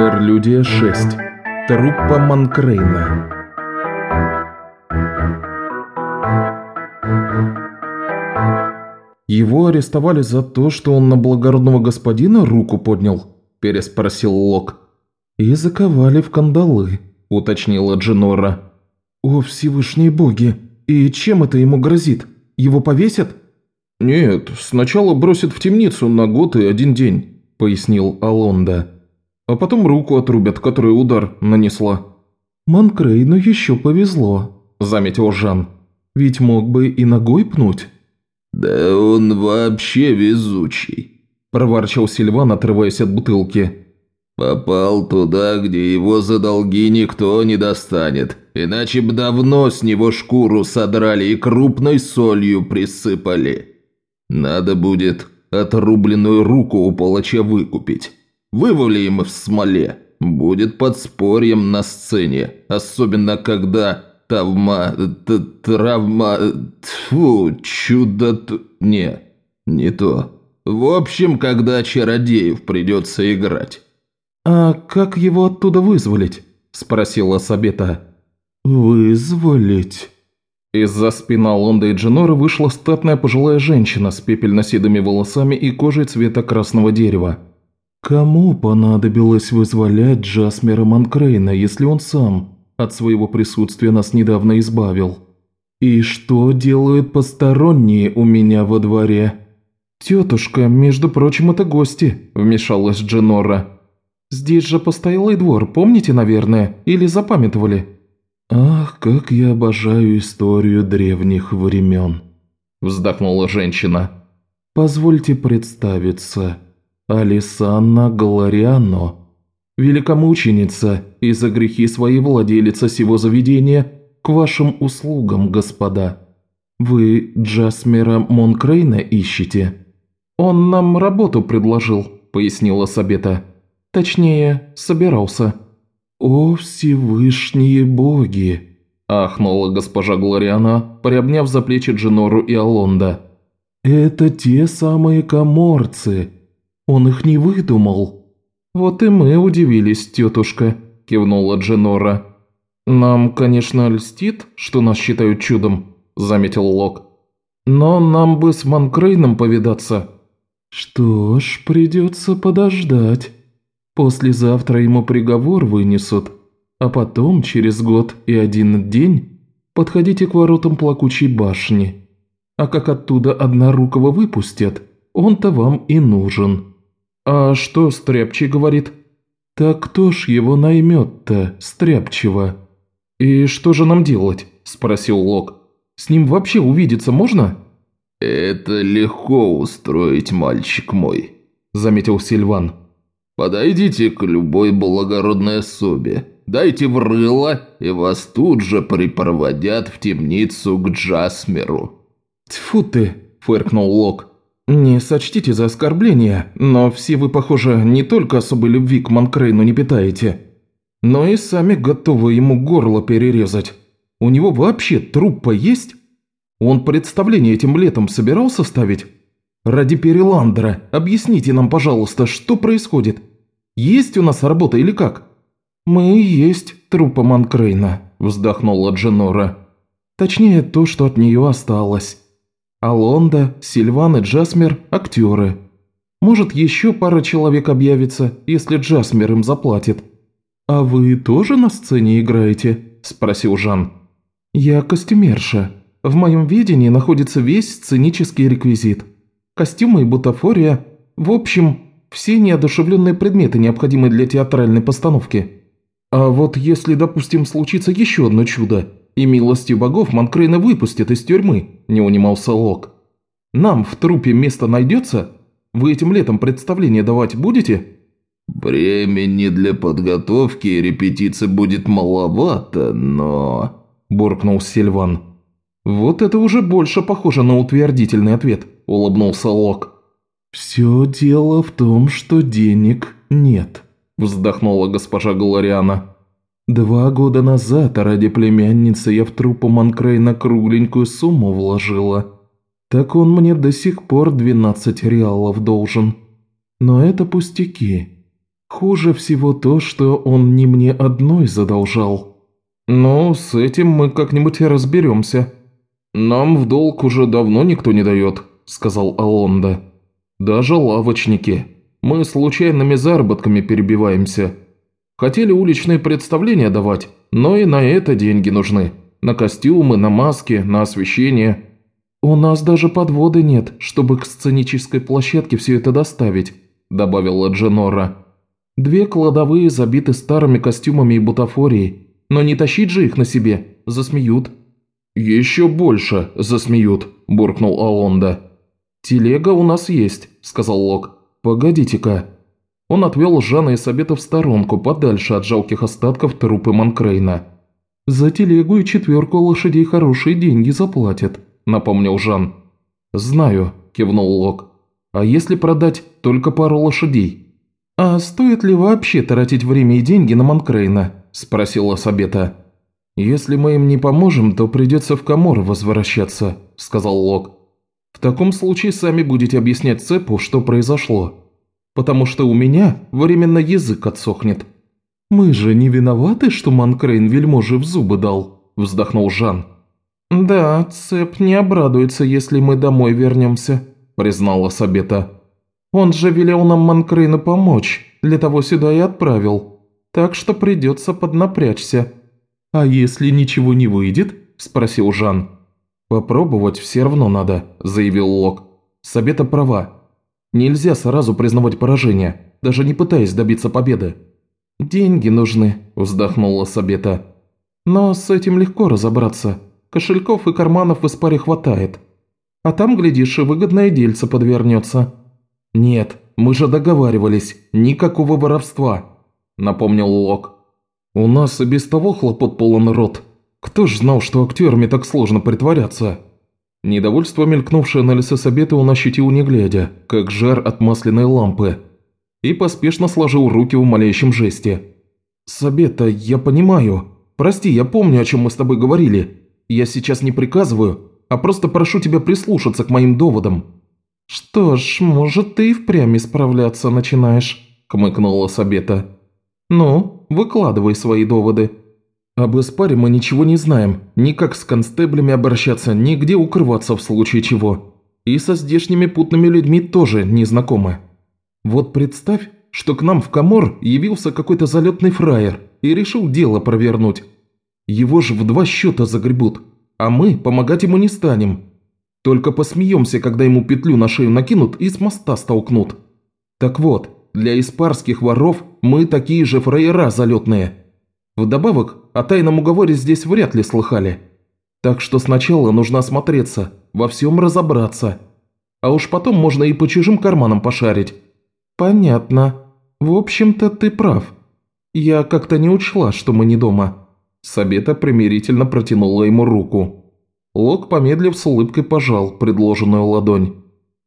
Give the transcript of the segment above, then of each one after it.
Интерлюдия 6. Труппа Манкрейна. «Его арестовали за то, что он на благородного господина руку поднял?» – переспросил Лок. «И заковали в кандалы», – уточнила Дженора. «О, Всевышние боги! И чем это ему грозит? Его повесят?» «Нет, сначала бросят в темницу на год и один день», – пояснил Алонда. «А потом руку отрубят, которая удар нанесла». «Манкрейну еще повезло», – заметил Жан. «Ведь мог бы и ногой пнуть». «Да он вообще везучий», – проворчал Сильван, отрываясь от бутылки. «Попал туда, где его за долги никто не достанет, иначе б давно с него шкуру содрали и крупной солью присыпали. Надо будет отрубленную руку у палача выкупить. Вывалим в смоле, будет подспорьем на сцене, особенно когда Тавма... Травма... Тьфу, чудо... Не, не то. В общем, когда чародеев придется играть. «А как его оттуда вызволить?» – спросила Сабета. «Вызволить?» Из-за спина Лонда и Дженора вышла статная пожилая женщина с пепельно-седыми волосами и кожей цвета красного дерева. «Кому понадобилось вызволять Джасмера Манкрейна, если он сам от своего присутствия нас недавно избавил. И что делают посторонние у меня во дворе?» «Тетушка, между прочим, это гости», – вмешалась Дженора. «Здесь же постоялый двор, помните, наверное, или запамятовали?» «Ах, как я обожаю историю древних времен», – вздохнула женщина. «Позвольте представиться. Алисанна Галариано, великомученица и за грехи своей владелица сего заведения, к вашим услугам, господа. Вы Джасмера Монкрейна ищете?» «Он нам работу предложил», – пояснила Сабета. «Точнее, собирался». «О, Всевышние боги!» – ахнула госпожа Глориана, приобняв за плечи Дженору и Алонда. «Это те самые коморцы. Он их не выдумал». «Вот и мы удивились, тетушка», – кивнула Дженора. «Нам, конечно, льстит, что нас считают чудом», – заметил Лок. «Но нам бы с Манкрейном повидаться». «Что ж, придется подождать. Послезавтра ему приговор вынесут, а потом, через год и один день, подходите к воротам плакучей башни. А как оттуда однорукого выпустят, он-то вам и нужен». «А что Стряпчий говорит?» «Так кто ж его наймет-то, Стряпчего?» «И что же нам делать?» – спросил Лок. «С ним вообще увидеться можно?» «Это легко устроить, мальчик мой», – заметил Сильван. «Подойдите к любой благородной особе, дайте в рыло, и вас тут же припроводят в темницу к Джасмеру». «Тьфу ты!» – фыркнул Лок. «Не сочтите за оскорбление, но все вы, похоже, не только особой любви к Манкрейну не питаете, но и сами готовы ему горло перерезать. У него вообще труппа есть? Он представление этим летом собирался ставить? Ради Переландера, объясните нам, пожалуйста, что происходит? Есть у нас работа или как?» «Мы и есть труппа Манкрейна», – вздохнула Дженора. «Точнее, то, что от нее осталось». Алонда, Сильван и Джасмер – актеры. Может, еще пара человек объявится, если Джасмер им заплатит. «А вы тоже на сцене играете?» – спросил Жан. «Я костюмерша. В моем видении находится весь сценический реквизит. Костюмы и бутафория. В общем, все неодушевленные предметы, необходимые для театральной постановки. А вот если, допустим, случится еще одно чудо, и милостью богов Манкрейна выпустят из тюрьмы», – не унимался Лок. «Нам в трупе место найдется? Вы этим летом представление давать будете?» «Времени для подготовки и репетиции будет маловато, но...» – буркнул Сильван. «Вот это уже больше похоже на утвердительный ответ», – улыбнулся Лок. «Все дело в том, что денег нет», – вздохнула госпожа Галариана. Два года назад ради племянницы я в трупу Манкрейна кругленькую сумму вложила. Так он мне до сих пор 12 реалов должен. Но это пустяки. Хуже всего то, что он не мне одной задолжал. Но с этим мы как-нибудь и разберемся. Нам в долг уже давно никто не дает, сказал Алонда. Даже лавочники. Мы случайными заработками перебиваемся. Хотели уличные представления давать, но и на это деньги нужны. На костюмы, на маски, на освещение. У нас даже подводы нет, чтобы к сценической площадке все это доставить, добавила Дженора. Две кладовые забиты старыми костюмами и бутафорией, но не тащить же их на себе, засмеют». «Еще больше засмеют», – буркнул Алонда. «Телега у нас есть», – сказал Лок. «Погодите-ка». Он отвел Жана и Сабета в сторонку, подальше от жалких остатков труппы Манкрейна. «За телегу и четверку лошадей хорошие деньги заплатят», – напомнил Жан. «Знаю», – кивнул Лок. «А если продать только пару лошадей?» «А стоит ли вообще тратить время и деньги на Манкрейна?» – спросила Сабета. «Если мы им не поможем, то придется в Камор возвращаться», – сказал Лок. «В таком случае сами будете объяснять Цепу, что произошло. Потому что у меня временно язык отсохнет». «Мы же не виноваты, что Манкрейн вельможи в зубы дал», – вздохнул Жан. «Да, Цеп не обрадуется, если мы домой вернемся», – признала Сабета. Он же велел нам Манкрейну помочь, для того сюда и отправил. Так что придется поднапрячься». «А если ничего не выйдет?» – спросил Жан. «Попробовать все равно надо», – заявил Лок. «Сабета права. Нельзя сразу признавать поражение, даже не пытаясь добиться победы». «Деньги нужны», – вздохнула Сабета. «Но с этим легко разобраться. Кошельков и карманов в Испаре хватает. А там, глядишь, и выгодное дельце подвернется». «Нет, мы же договаривались, никакого воровства», – напомнил Лок. «У нас и без того хлопот полон рот. Кто ж знал, что актерами так сложно притворяться?» Недовольство, мелькнувшее на лице Сабета, он ощутил не глядя, как жар от масляной лампы, и поспешно сложил руки в молящем жесте. «Сабета, я понимаю. Прости, я помню, о чем мы с тобой говорили. Я сейчас не приказываю, а просто прошу тебя прислушаться к моим доводам. «Что ж, может, ты и впрямь исправляться начинаешь», – кмыкнула Сабета. «Ну, выкладывай свои доводы». «Об Эспаре мы ничего не знаем. Ни как с констеблями обращаться, ни где укрываться в случае чего. И со здешними путными людьми тоже не знакомы. Вот представь, что к нам в Камор явился какой-то залетный фраер и решил дело провернуть. Его же в два счета загребут, а мы помогать ему не станем, только посмеемся, когда ему петлю на шею накинут и с моста столкнут. Так вот, для испарских воров мы такие же фраера залетные. Вдобавок, о тайном уговоре здесь вряд ли слыхали. Так что сначала нужно осмотреться, во всем разобраться. А уж потом можно и по чужим карманам пошарить. Понятно. В общем-то, ты прав. Я как-то не учла, что мы не дома. Сабета примирительно протянула ему руку. Лок, помедлив, с улыбкой пожал предложенную ладонь.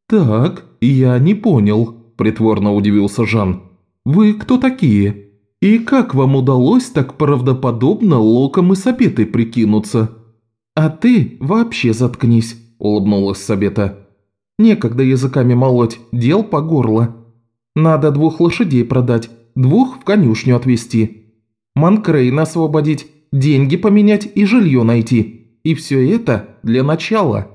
«Так, я не понял», – притворно удивился Жан. «Вы кто такие? И как вам удалось так правдоподобно Локом и Сабетой прикинуться?» «А ты вообще заткнись», – улыбнулась Сабета. «Некогда языками молоть, дел по горло. Надо двух лошадей продать, двух в конюшню отвезти. Манкрейна освободить, деньги поменять и жилье найти». И все это для начала.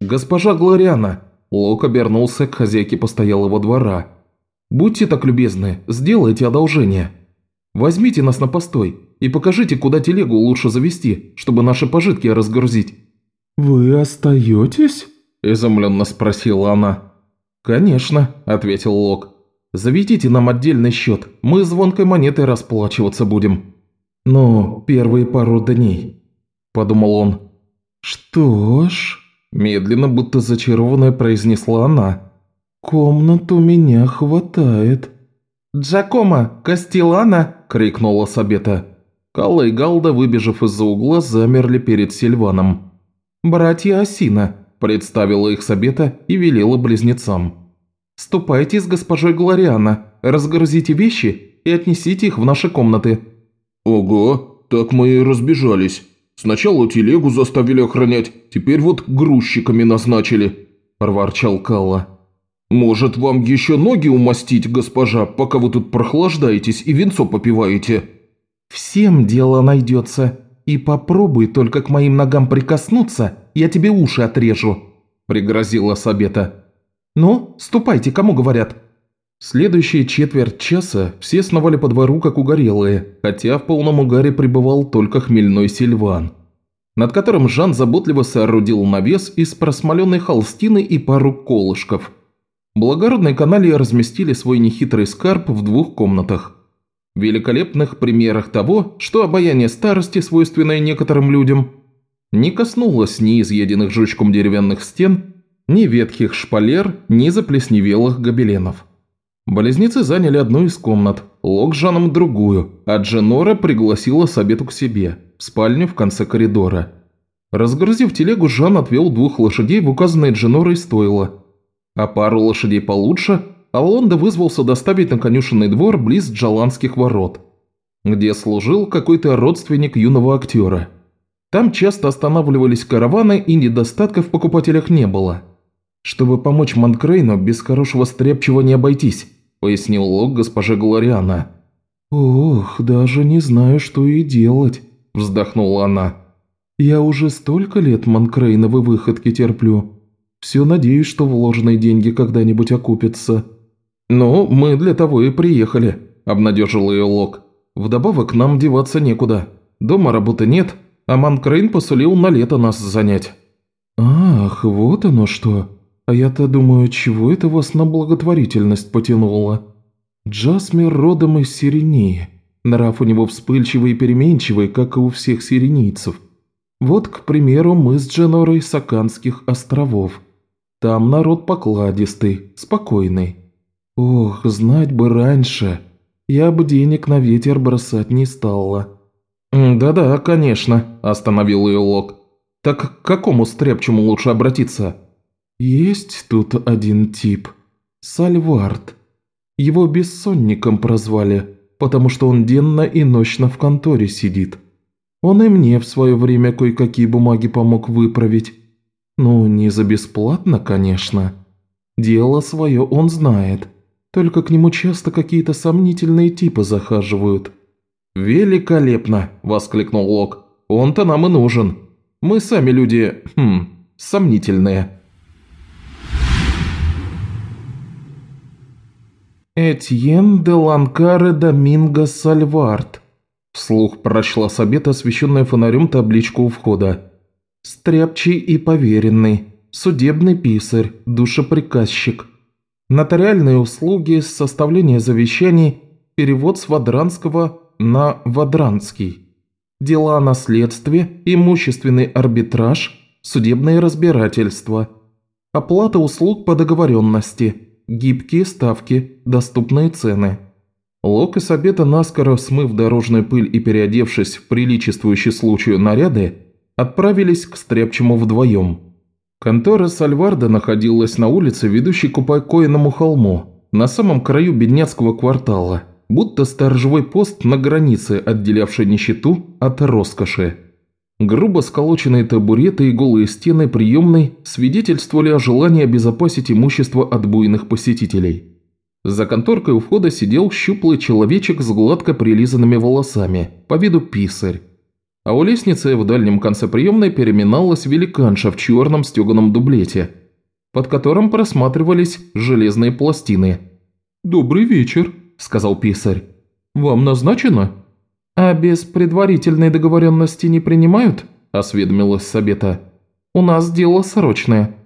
Госпожа Глориана, Лок обернулся к хозяйке постоялого двора. Будьте так любезны, сделайте одолжение. Возьмите нас на постой и покажите, куда телегу лучше завести, чтобы наши пожитки разгрузить. «Вы остаетесь?» – изумленно спросила она. «Конечно», – ответил Лок. «Заведите нам отдельный счет, мы звонкой монетой расплачиваться будем». «Ну, первые пару дней», – подумал он. «Что ж...» – медленно, будто зачарованная, произнесла она. «Комнат у меня хватает». «Джакома! Кастилана!» – крикнула Сабета. Калла и Галда, выбежав из-за угла, замерли перед Сильваном. «Братья Осина», – представила их Сабета и велела близнецам. «Ступайте с госпожой Глориана, разгрузите вещи и отнесите их в наши комнаты». «Ого, так мы и разбежались», Сначала телегу заставили охранять, теперь вот грузчиками назначили», – проворчал Калла. «Может, вам еще ноги умастить, госпожа, пока вы тут прохлаждаетесь и винцо попиваете?» «Всем дело найдется. И попробуй только к моим ногам прикоснуться, я тебе уши отрежу», – пригрозила Сабета. «Ну, ступайте, кому говорят?» Следующие четверть часа все сновали по двору как угорелые, хотя в полном угаре пребывал только хмельной Сильван, над которым Жан заботливо соорудил навес из просмоленной холстины и пару колышков – Благородные каналии разместили свой нехитрый скарб в двух комнатах. Великолепных примерах того, что обаяние старости, свойственное некоторым людям, не коснулось ни изъеденных жучком деревянных стен, ни ветхих шпалер, ни заплесневелых гобеленов. Близнецы заняли одну из комнат, Лок с Жаном другую, а Дженора пригласила Сабету к себе, в спальню в конце коридора. Разгрузив телегу, Жан отвел двух лошадей в указанное Дженорой стойло а пару лошадей получше Алонда вызвался доставить на конюшенный двор близ Джаланских ворот, где служил какой-то родственник юного актера. Там часто останавливались караваны и недостатков в покупателях не было. «Чтобы помочь Монкрейну, без хорошего стряпчего не обойтись», – пояснил Лок госпоже Глориана. «Ох, даже не знаю, что и делать», – вздохнула она. «Я уже столько лет Монкрейновы выходки терплю. Все надеюсь, что вложенные деньги когда-нибудь окупятся». «Ну, мы для того и приехали», – обнадежил ее Лок. «Вдобавок нам деваться некуда. Дома работы нет, а Манкрейн посулил на лето нас занять». «Ах, вот оно что. А я-то думаю, чего это вас на благотворительность потянуло? Джасмир родом из Сирении. Нрав у него вспыльчивый и переменчивый, как и у всех сиренийцев. Вот, к примеру, мы с Дженорой Саканских островов. Там народ покладистый, спокойный. Ох, знать бы раньше. Я бы денег на ветер бросать не стала». «Да-да, конечно», – остановил ее Лок. «Так к какому стряпчему лучше обратиться?» «Есть тут один тип. Сальвард. Его бессонником прозвали, потому что он денно и ночно в конторе сидит. Он и мне в свое время кое-какие бумаги помог выправить. Ну, не за бесплатно, конечно. Дело свое он знает. Только к нему часто какие-то сомнительные типы захаживают». «Великолепно!» – воскликнул Лок. «Он-то нам и нужен. Мы сами люди, хм, сомнительные». «Этьен де Ланкаре Доминго Сальвард», – вслух прочла Сабет, освещенная фонарем табличку у входа. Стряпчий и поверенный, судебный писарь, душеприказчик. Нотариальные услуги, составление завещаний, перевод с Вадранского на Вадранский. Дела о наследстве, имущественный арбитраж, судебные разбирательства. Оплата услуг по договоренности, гибкие ставки, доступные цены. Лок и Сабета, наскоро смыв дорожную пыль и переодевшись в приличествующий случаю наряды, отправились к Стряпчему вдвоем. Контора Сальварда находилась на улице, ведущей к упокоенному холму, на самом краю бедняцкого квартала, будто сторожевой пост на границе, отделявший нищету от роскоши. Грубо сколоченные табуреты и голые стены приемной свидетельствовали о желании обезопасить имущество от буйных посетителей. За конторкой у входа сидел щуплый человечек с гладко прилизанными волосами, по виду писарь, а у лестницы в дальнем конце приемной переминалась великанша в черном стеганом дублете, под которым просматривались железные пластины. «Добрый вечер», – сказал писарь. «Вам назначено?» «А без предварительной договоренности не принимают?» – осведомилась Сабета. «У нас дело срочное».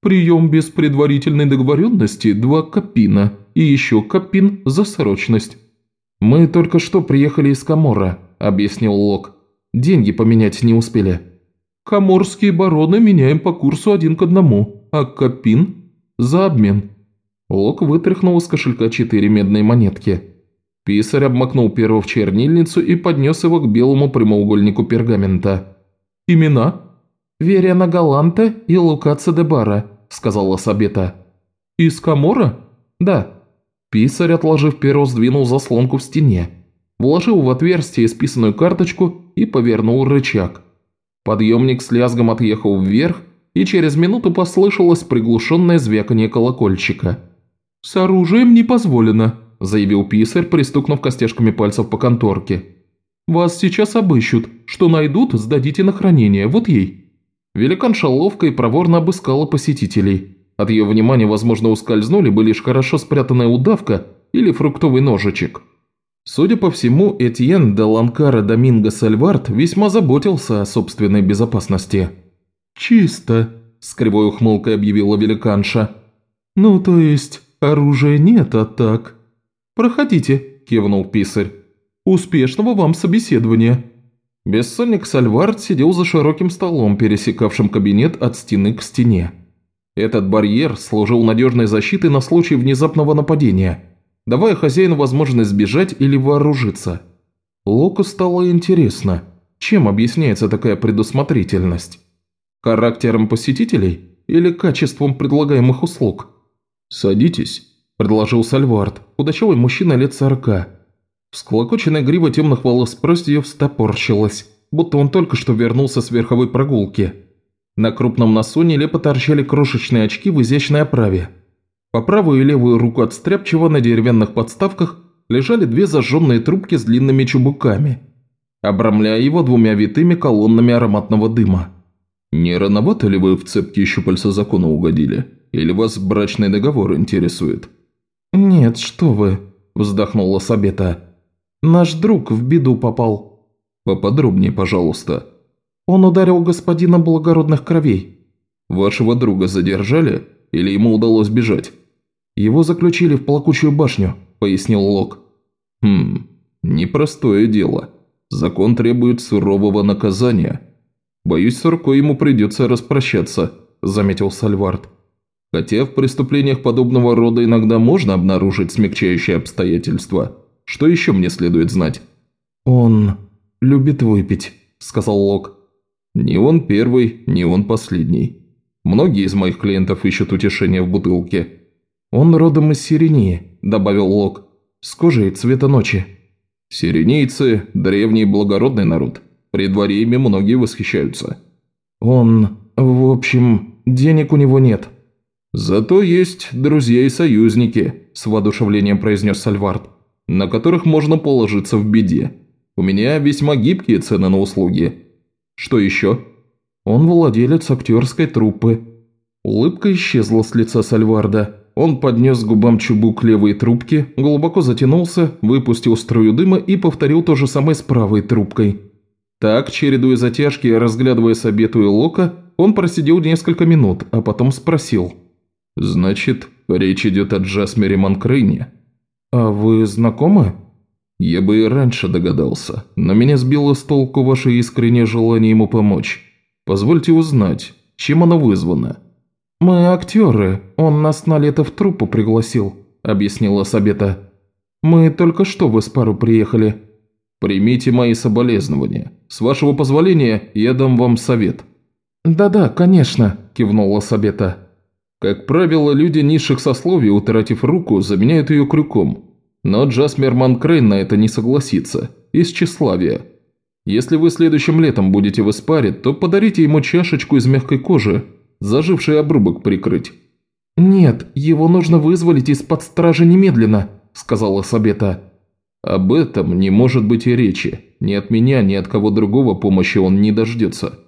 «Прием без предварительной договоренности – два копина, и еще копин за срочность». «Мы только что приехали из Камора», – объяснил Лок. Деньги поменять не успели. Коморские бароны меняем по курсу один к одному, а Капин – за обмен». Лок вытряхнул из кошелька четыре медные монетки. Писарь обмакнул перо в чернильницу и поднес его к белому прямоугольнику пергамента. «Имена?» «Вериана Галанте и Лукаца де Бара», – сказала Сабета. «Из Камора?» «Да». Писарь, отложив перо, сдвинул заслонку в стене вложил в отверстие исписанную карточку и повернул рычаг. Подъемник с лязгом отъехал вверх, и через минуту послышалось приглушенное звяканье колокольчика – «С оружием не позволено», – заявил писарь, пристукнув костяшками пальцев по конторке. «Вас сейчас обыщут. Что найдут, сдадите на хранение. Вот ей». Великанша ловко и проворно обыскала посетителей. От ее внимания, возможно, ускользнули бы лишь хорошо спрятанная удавка или фруктовый ножичек. Судя по всему, Этьен де Ланкара Доминго Сальвард весьма заботился о собственной безопасности. «Чисто», – с кривой ухмылкой объявила великанша. «Ну, то есть, оружия нет, а так...» «Проходите», – кивнул писарь. «Успешного вам собеседования». Бессонник Сальвард сидел за широким столом, пересекавшим кабинет от стены к стене. Этот барьер служил надежной защитой на случай внезапного нападения, давая хозяину возможность сбежать или вооружиться. Локу стало интересно, чем объясняется такая предусмотрительность? Характером посетителей или качеством предлагаемых услуг? «Садитесь», – предложил Сальвард, худощавый мужчина лет сорока. Всклокоченная грива темных волос простью встопорщилась, будто он только что вернулся с верховой прогулки – на крупном носу нелепо торчали крошечные очки в изящной оправе. По правую и левую руку от стряпчего на деревянных подставках лежали две зажженные трубки с длинными чубуками, обрамляя его двумя витыми колоннами ароматного дыма. «Не рановато ли вы в цепки щупальца закона угодили? Или вас брачный договор интересует?» «Нет, что вы», – вздохнула Сабета. «Наш друг в беду попал». «Поподробнее, пожалуйста», он ударил господина благородных кровей. Вашего друга задержали или ему удалось бежать? Его заключили в плакучую башню, пояснил Лок. Хм, непростое дело. Закон требует сурового наказания. Боюсь, Сурко ему придется распрощаться, заметил Сальвард. Хотя в преступлениях подобного рода иногда можно обнаружить смягчающие обстоятельства. Что еще мне следует знать? «Он любит выпить», – сказал Лок. Не он первый, не он последний. Многие из моих клиентов ищут утешение в бутылке. Он родом из Сирении, добавил Лок, с кожей цвета ночи. Сиренийцы – древний благородный народ. При дворе ими многие восхищаются. Он, в общем, денег у него нет. Зато есть друзья и союзники, с воодушевлением произнес Сальвард, на которых можно положиться в беде. У меня весьма гибкие цены на услуги. Что еще? Он владелец актерской труппы. Улыбка исчезла с лица Сальварда. Он поднес губам чубук левой трубки, глубоко затянулся, выпустил струю дыма и повторил то же самое с правой трубкой. Так, чередуя затяжки и разглядывая Сабету и Лока, он просидел несколько минут, а потом спросил. «Значит, речь идет о Джасмере Манкрейне?» «А вы знакомы?» Я бы и раньше догадался, но меня сбило с толку ваше искреннее желание ему помочь. Позвольте узнать, чем оно вызвано?» «Мы актеры, он нас на лето в труппу пригласил», – объяснила Сабета. «Мы только что в Испару приехали». «Примите мои соболезнования. С вашего позволения я дам вам совет». «Да-да, конечно», – кивнула Сабета. «Как правило, люди низших сословий, утратив руку, заменяют ее крюком, но Джасмер Манкрейн на это не согласится, из тщеславия. Если вы следующим летом будете в Испаре, то подарите ему чашечку из мягкой кожи, заживший обрубок прикрыть». «Нет, его нужно вызволить из-под стражи немедленно», – сказала Сабета. «Об этом не может быть и речи. Ни от меня, ни от кого другого помощи он не дождется».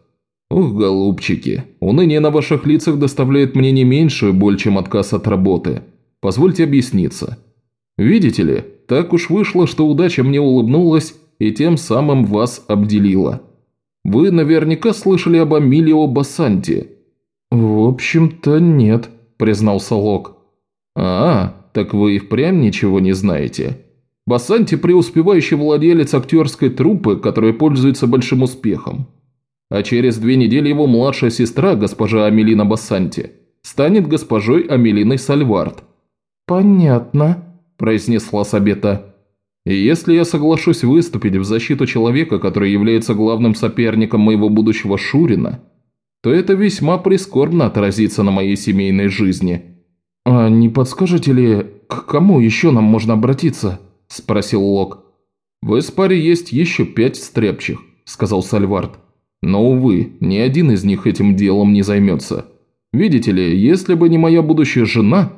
«Ох, голубчики, уныние на ваших лицах доставляет мне не меньшую боль, чем отказ от работы. Позвольте объясниться. Видите ли, так уж вышло, что удача мне улыбнулась и тем самым вас обделила. Вы наверняка слышали об Амилио Бассанте». «В общем-то, нет», – признался Лок. «А, так вы и впрямь ничего не знаете. Бассанти – преуспевающий владелец актерской труппы, которая пользуется большим успехом. А через две недели его младшая сестра, госпожа Амелина Бассанти, станет госпожой Амелиной Сальвард». «Понятно», произнесла Сабета. «И если я соглашусь выступить в защиту человека, который является главным соперником моего будущего Шурина, то это весьма прискорбно отразится на моей семейной жизни». «А не подскажете ли, к кому еще нам можно обратиться?» – спросил Лок. «В Эспаре есть еще пять стряпчих», – сказал Сальвард. «Но, увы, ни один из них этим делом не займется. Видите ли, если бы не моя будущая жена,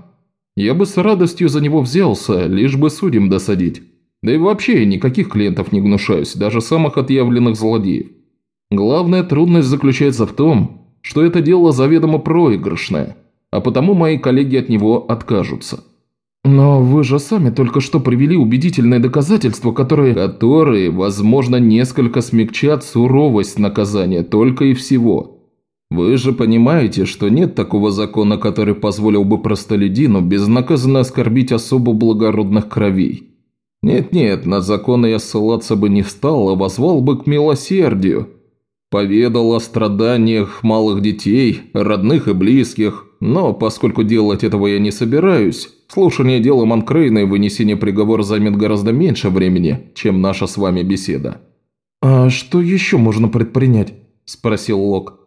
Я бы с радостью за него взялся, лишь бы судим досадить. Да и вообще я никаких клиентов не гнушаюсь, даже самых отъявленных злодеев. Главная трудность заключается в том, что это дело заведомо проигрышное, а потому мои коллеги от него откажутся. Но вы же сами только что привели убедительные доказательства, которые... Которые, возможно, несколько смягчат суровость наказания, только и всего. Вы же понимаете, что нет такого закона, который позволил бы простолюдину безнаказанно оскорбить особо благородных кровей. Нет-нет, на законы я ссылаться бы не стал, а возвал бы к милосердию. Поведал о страданиях малых детей, родных и близких, но поскольку делать этого я не собираюсь, слушание дела Манкрейна и вынесение приговора займет гораздо меньше времени, чем наша с вами беседа». «А что еще можно предпринять?» – спросил Лок.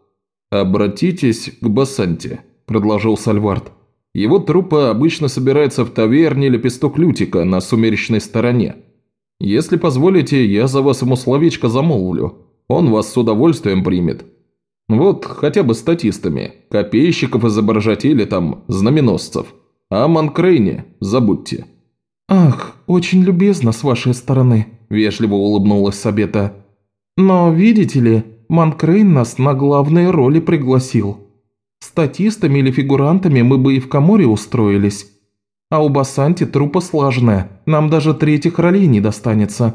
«Обратитесь к Басанте», – предложил Сальвард. «Его труппа обычно собирается в таверне Лепесток Лютика на сумеречной стороне. Если позволите, я за вас ему словечко замолвлю. Он вас с удовольствием примет. Вот хотя бы статистами, копейщиков изображать или там знаменосцев. А Манкрейне забудьте». «Ах, очень любезно с вашей стороны», – вежливо улыбнулась Сабета. «Но видите ли, Манкрейн нас на главные роли пригласил. Статистами или фигурантами мы бы и в Каморе устроились. А у Басанти трупа слаженная, нам даже третьих ролей не достанется».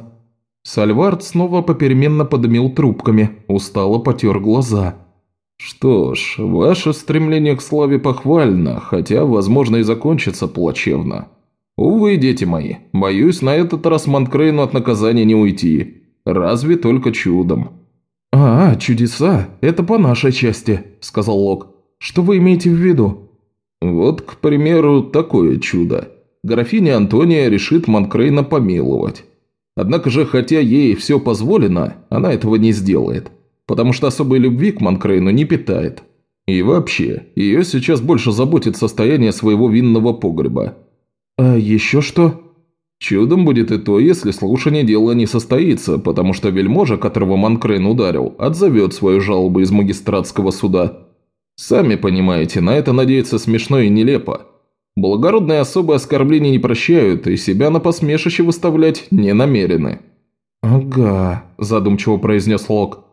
Сальвард снова попеременно подымил трубками, устало потер глаза. «Что ж, ваше стремление к славе похвально, хотя, возможно, и закончится плачевно. Увы, дети мои, боюсь, на этот раз Манкрейну от наказания не уйти. Разве только чудом». «А, чудеса, это по нашей части», – сказал Лок. «Что вы имеете в виду?» «Вот, к примеру, такое чудо. Графиня Антония решит Манкрейна помиловать. Однако же, хотя ей все позволено, она этого не сделает, потому что особой любви к Манкрейну не питает. И вообще, ее сейчас больше заботит состояние своего винного погреба». «А еще что?» Чудом будет и то, если слушание дела не состоится, потому что вельможа, которого Манкрейн ударил, отзовет свою жалобу из магистратского суда. Сами понимаете, на это надеяться смешно и нелепо. Благородные особые оскорбления не прощают и себя на посмешище выставлять не намерены. «Ага», – задумчиво произнес Лок.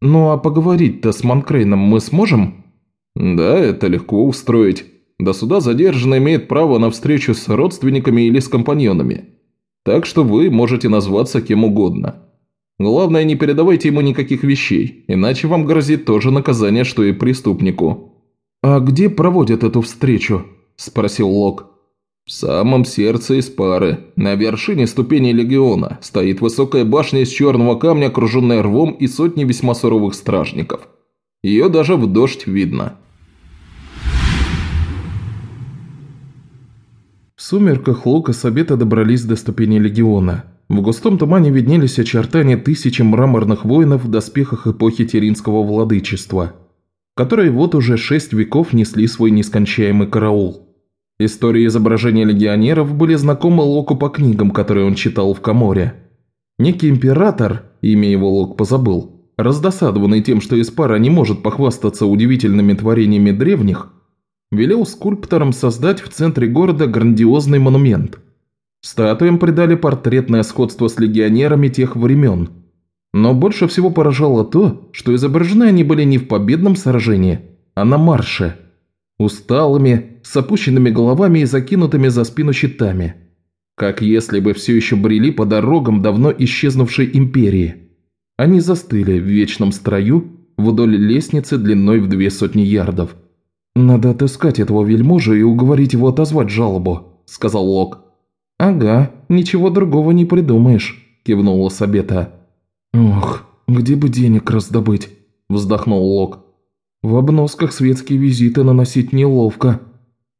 «Ну а поговорить-то с Манкрейном мы сможем?» «Да, это легко устроить. До суда задержанный имеет право на встречу с родственниками или с компаньонами. Так что вы можете назваться кем угодно. Главное, не передавайте ему никаких вещей, иначе вам грозит то же наказание, что и преступнику». «А где проводят эту встречу?» – спросил Лок. «В самом сердце из пары, на вершине ступени легиона, стоит высокая башня из черного камня, окруженная рвом и сотней весьма суровых стражников. Ее даже в дождь видно». сумерках Лука с обета добрались до ступени легиона. В густом тумане виднелись очертания тысячи мраморных воинов в доспехах эпохи Теринского владычества, которые вот уже шесть веков несли свой нескончаемый караул. Истории изображения легионеров были знакомы Локу по книгам, которые он читал в Каморе. Некий император, имя его Лок позабыл, раздосадованный тем, что Испара не может похвастаться удивительными творениями древних, велел скульпторам создать в центре города грандиозный монумент. Статуям придали портретное сходство с легионерами тех времен. Но больше всего поражало то, что изображены они были не в победном сражении, а на марше. Усталыми, с опущенными головами и закинутыми за спину щитами. Как если бы все еще брели по дорогам давно исчезнувшей империи. Они застыли в вечном строю вдоль лестницы длиной в две сотни ярдов. «Надо отыскать этого вельможа и уговорить его отозвать жалобу», – сказал Лок. «Ага, ничего другого не придумаешь», – кивнула Сабета. «Ох, где бы денег раздобыть?» – вздохнул Лок. «В обносках светские визиты наносить неловко.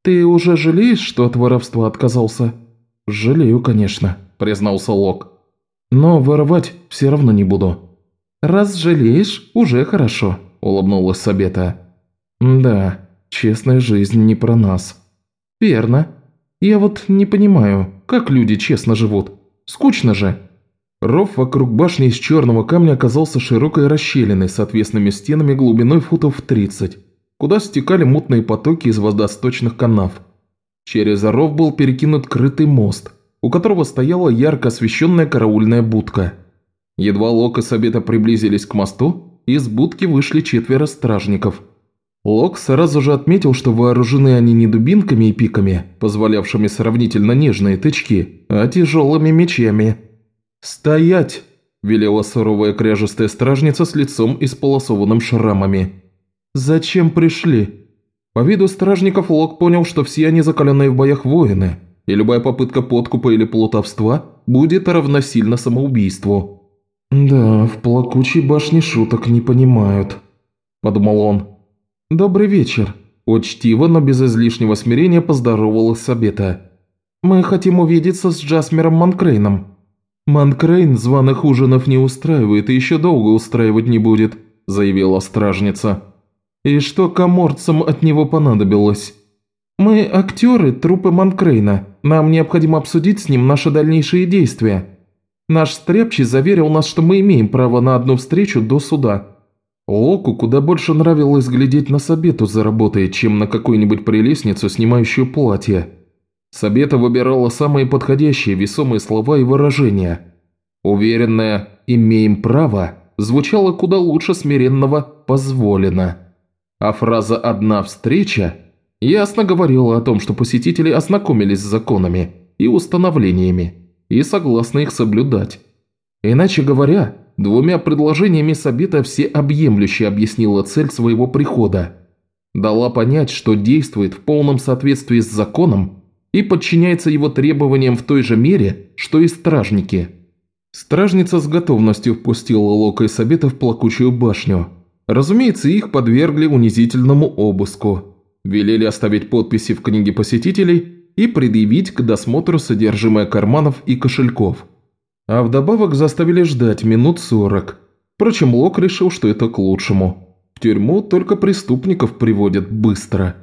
Ты уже жалеешь, что от воровства отказался?» «Жалею, конечно», – признался Лок. «Но воровать все равно не буду». «Раз жалеешь, уже хорошо», – улыбнулась Сабета. «Да, Честная жизнь не про нас». «Верно. Я вот не понимаю, как люди честно живут. Скучно же». Ров вокруг башни из черного камня оказался широкой расщелиной с отвесными стенами глубиной футов в 30, куда стекали мутные потоки из водосточных канав. Через ров был перекинут крытый мост, у которого стояла ярко освещенная караульная будка. Едва Лок и Сабета приблизились к мосту, из будки вышли четверо стражников. Лок сразу же отметил, что вооружены они не дубинками и пиками, позволявшими сравнительно нежные тычки, а тяжелыми мечами. «Стоять!» – велела суровая кряжестая стражница с лицом исполосованным шрамами. «Зачем пришли?» По виду стражников Лок понял, что все они закаленные в боях воины, и любая попытка подкупа или плутовства будет равносильно самоубийству. «Да, в плакучей башне шуток не понимают», – подумал он. «Добрый вечер», – учтиво, но без излишнего смирения поздоровалась Сабета. «Мы хотим увидеться с Джасмером Манкрейном». «Манкрейн званых ужинов не устраивает и еще долго устраивать не будет», – заявила стражница. «И что коморцам от него понадобилось?» «Мы актеры трупы Манкрейна. Нам необходимо обсудить с ним наши дальнейшие действия. Наш стряпчий заверил нас, что мы имеем право на одну встречу до суда». Локу куда больше нравилось глядеть на Сабету за работой, чем на какую-нибудь прелестницу, снимающую платье. Сабета выбирала самые подходящие весомые слова и выражения. Уверенная «имеем право» звучало куда лучше смиренного «позволено». А фраза «одна встреча» ясно говорила о том, что посетители ознакомились с законами и установлениями и согласны их соблюдать. Иначе говоря, Двумя предложениями Сабита всеобъемлюще объяснила цель своего прихода. Дала понять, что действует в полном соответствии с законом и подчиняется его требованиям в той же мере, что и стражники. Стражница с готовностью впустила Лока и Сабита в плакучую башню. Разумеется, их подвергли унизительному обыску. Велели оставить подписи в книге посетителей и предъявить к досмотру содержимое карманов и кошельков – а вдобавок заставили ждать минут сорок. Впрочем, Лок решил, что это к лучшему. В тюрьму только преступников приводят быстро.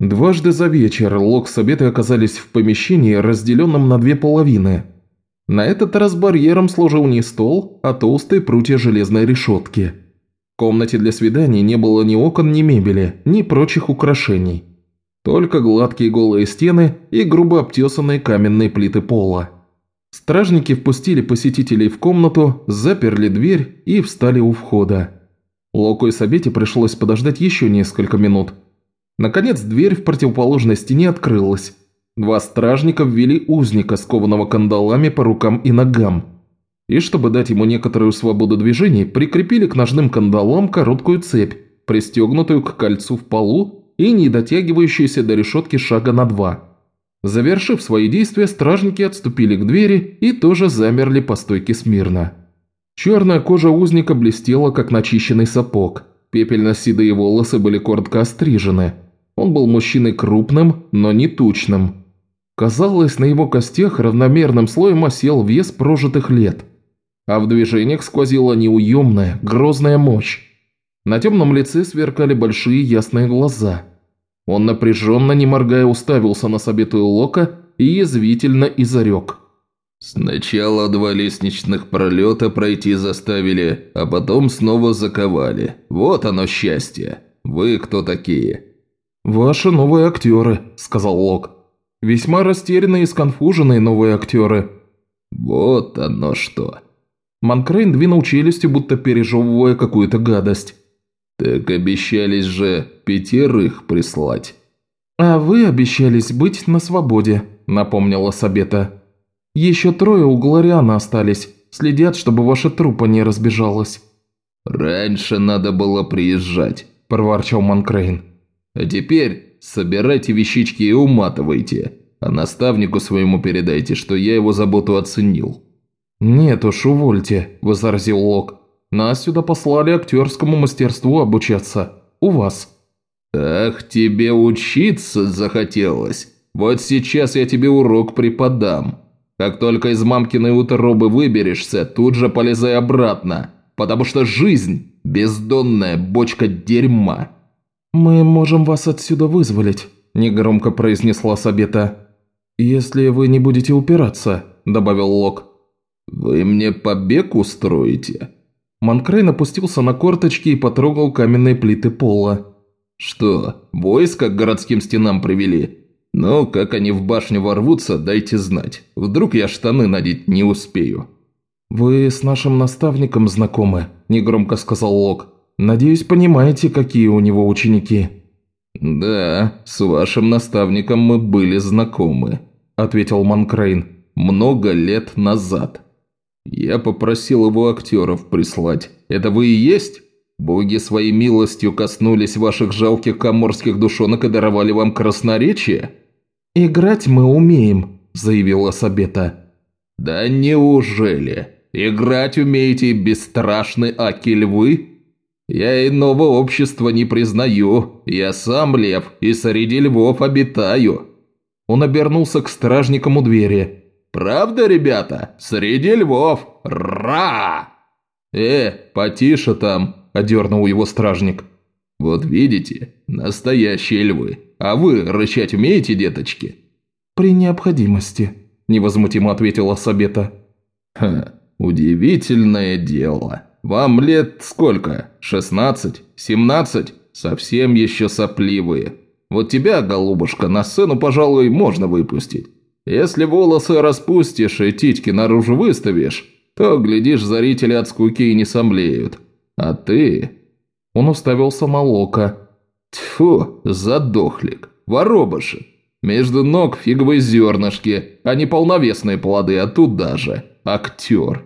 Дважды за вечер Лок с Абетой оказались в помещении, разделенном на две половины. На этот раз барьером служил не стол, а толстые прутья железной решетки. В комнате для свиданий не было ни окон, ни мебели, ни прочих украшений. Только гладкие голые стены и грубо обтесанные каменные плиты пола. Стражники впустили посетителей в комнату, заперли дверь и встали у входа. Локу и Сабете пришлось подождать еще несколько минут. Наконец дверь в противоположной стене открылась. Два стражника ввели узника, скованного кандалами по рукам и ногам. И чтобы дать ему некоторую свободу движений, прикрепили к ножным кандалам короткую цепь, пристегнутую к кольцу в полу и не дотягивающуюся до решетки шага на два – Завершив свои действия, стражники отступили к двери и тоже замерли по стойке смирно. Черная кожа узника блестела, как начищенный сапог. Пепельно-седые волосы были коротко острижены. Он был мужчиной крупным, но не тучным. Казалось, на его костях равномерным слоем осел вес прожитых лет. А в движениях сквозила неуемная, грозная мощь. На темном лице сверкали большие ясные глаза – он напряженно, не моргая, уставился на собитую Лока и язвительно изорек. «Сначала два лестничных пролета пройти заставили, а потом снова заковали. Вот оно счастье. Вы кто такие?» «Ваши новые актеры», – сказал Лок. «Весьма растерянные и сконфуженные новые актеры». «Вот оно что». Манкрейн двинул челюстью, будто пережевывая какую-то гадость. «Так обещались же пятерых прислать». «А вы обещались быть на свободе», – напомнила Сабета. «Еще трое у Глориана остались. Следят, чтобы ваша трупа не разбежалась». «Раньше надо было приезжать», – проворчал Манкрейн. «А теперь собирайте вещички и уматывайте, а наставнику своему передайте, что я его заботу оценил». «Нет уж, увольте», – возразил Лок. Нас сюда послали актерскому мастерству обучаться. У вас». «Ах, тебе учиться захотелось. Вот сейчас я тебе урок преподам. Как только из мамкиной утробы выберешься, тут же полезай обратно, потому что жизнь – бездонная бочка дерьма». «Мы можем вас отсюда вызволить», – негромко произнесла Сабета. «Если вы не будете упираться», – добавил Лок. «Вы мне побег устроите?» Манкрейн опустился на корточки и потрогал каменные плиты пола. «Что, войско к городским стенам привели?» Но как они в башню ворвутся, дайте знать. Вдруг я штаны надеть не успею». «Вы с нашим наставником знакомы», – негромко сказал Лок. «Надеюсь, понимаете, какие у него ученики». «Да, с вашим наставником мы были знакомы», – ответил Манкрейн. «Много лет назад. Я попросил его актеров прислать. Это вы и есть? Боги своей милостью коснулись ваших жалких коморских душонок и даровали вам красноречие?» «Играть мы умеем», – заявила Сабета. «Да неужели? Играть умеете, бесстрашный аки львы?» «Я иного общества не признаю. Я сам лев и среди львов обитаю». Он обернулся к стражникам у двери. «Правда, ребята? Среди львов! Ра!» «Э, потише там!» – одернул его стражник. «Вот видите, настоящие львы. А вы рычать умеете, деточки?» «При необходимости», – невозмутимо ответила Сабета. «Ха, удивительное дело. Вам лет сколько? Шестнадцать? Семнадцать? Совсем еще сопливые. Вот тебя, голубушка, на сцену, пожалуй, можно выпустить. Если волосы распустишь и титьки наружу выставишь, то, глядишь, зрители от скуки и не сомлеют. А ты...» Он уставился на Лока. «Тьфу, задохлик, воробыши. Между ног фиговые зернышки, а не полновесные плоды, а туда же. Актер.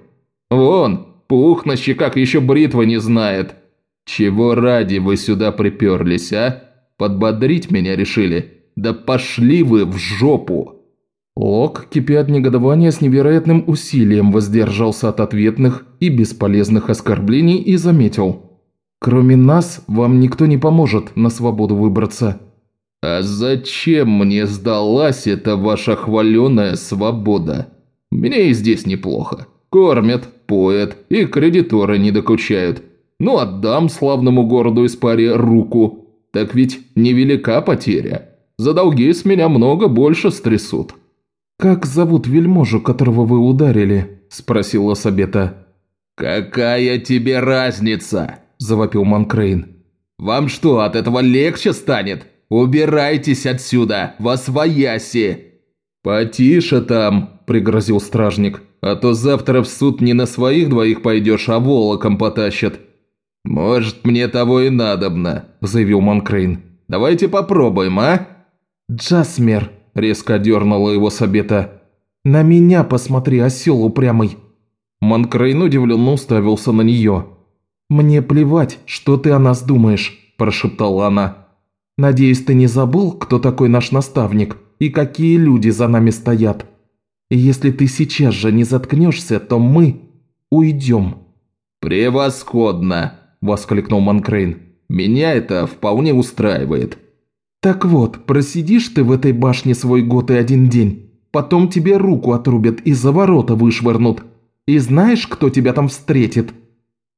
Вон, пух на щеках еще бритва не знает. Чего ради вы сюда приперлись, а? Подбодрить меня решили? Да пошли вы в жопу!» Лок, кипя от негодования, с невероятным усилием воздержался от ответных и бесполезных оскорблений и заметил. «Кроме нас, вам никто не поможет на свободу выбраться». «А зачем мне сдалась эта ваша хваленая свобода? Мне и здесь неплохо. Кормят, поят и кредиторы не докучают. Ну, отдам славному городу Испарии руку. Так ведь невелика потеря. За долги с меня много больше стрясут». «Как зовут вельможу, которого вы ударили?» – спросила Сабета. «Какая тебе разница?» – завопил Манкрейн. «Вам что, от этого легче станет? Убирайтесь отсюда, восвояси!» «Потише там», – пригрозил стражник, «а то завтра в суд не на своих двоих пойдешь, а волоком потащат». «Может, мне того и надобно», – заявил Манкрейн. «Давайте попробуем, а?» «Джасмер», – резко дернула его Сабета. «На меня посмотри, осел упрямый!» Манкрейн удивленно уставился на нее. «Мне плевать, что ты о нас думаешь», – прошептала она. «Надеюсь, ты не забыл, кто такой наш наставник и какие люди за нами стоят. Если ты сейчас же не заткнешься, то мы уйдем». «Превосходно!» – воскликнул Манкрейн. «Меня это вполне устраивает». «Так вот, просидишь ты в этой башне свой год и один день, потом тебе руку отрубят и за ворота вышвырнут. И знаешь, кто тебя там встретит?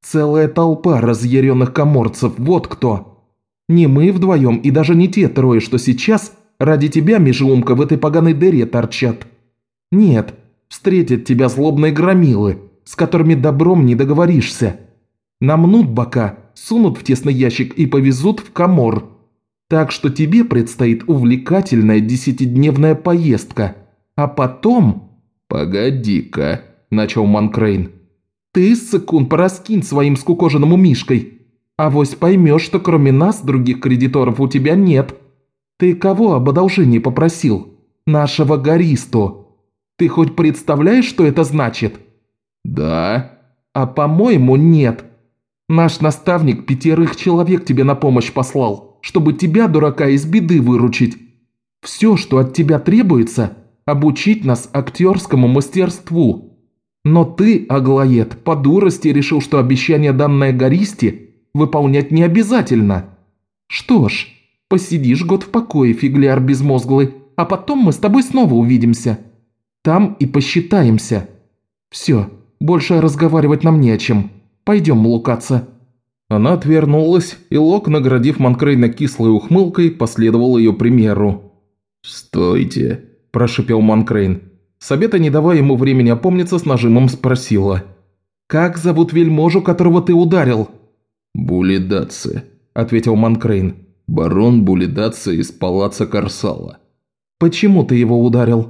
Целая толпа разъяренных коморцев, вот кто. Не мы вдвоем и даже не те трое, что сейчас ради тебя, межеумка, в этой поганой дыре торчат. Нет, встретят тебя злобные громилы, с которыми добром не договоришься. Намнут бока, сунут в тесный ящик и повезут в комор». Так что тебе предстоит увлекательная десятидневная поездка. А потом...» «Погоди-ка», – начал Манкрейн. «Ты, сыкун, пораскинь своим скукоженному мишкой. Авось поймешь, что кроме нас других кредиторов у тебя нет. Ты кого об одолжении попросил? Нашего гористу. Ты хоть представляешь, что это значит?» «Да». «А по-моему, нет. Наш наставник пятерых человек тебе на помощь послал чтобы тебя, дурака, из беды выручить. Все, что от тебя требуется, обучить нас актерскому мастерству. Но ты, Аглоед, по дурости решил, что обещание, данное Гористе, выполнять не обязательно. Что ж, посидишь год в покое, фигляр безмозглый, а потом мы с тобой снова увидимся. Там и посчитаемся. Все, больше разговаривать нам не о чем. Пойдем лукаться». Она отвернулась, и Лок, наградив Манкрейна кислой ухмылкой, последовал ее примеру. «Стойте», – прошипел Манкрейн. Сабета, не давая ему времени опомниться, с нажимом спросила. «Как зовут вельможу, которого ты ударил?» «Булидаци», – ответил Манкрейн. «Барон Булидаци из палаца Корсала». «Почему ты его ударил?»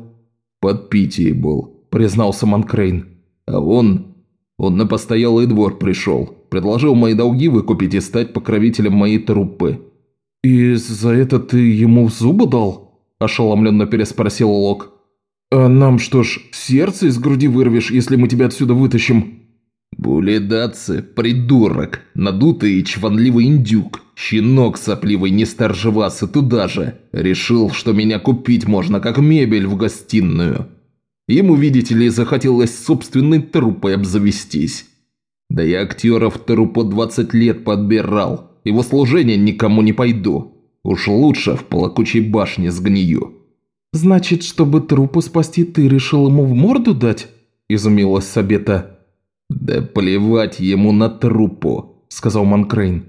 «Подпитие был», – признался Манкрейн. «А он... он на постоялый двор пришел, предложил мои долги выкупить и стать покровителем моей труппы». «И за это ты ему в зубы дал?» – ошеломленно переспросил Лок. «А нам что ж, сердце из груди вырвешь, если мы тебя отсюда вытащим?» «Булидацы, придурок, надутый и чванливый индюк, щенок сопливый несторжевас и туда же. Решил, что меня купить можно, как мебель в гостиную. Ему, видите ли, захотелось собственной трупой обзавестись. Да я актеров трупу 20 лет подбирал, его служение никому не пойду. Уж лучше в плакучей башне сгнию». «Значит, чтобы трупу спасти, ты решил ему в морду дать?» – изумилась Сабета. «Да плевать ему на трупу», – сказал Манкрейн.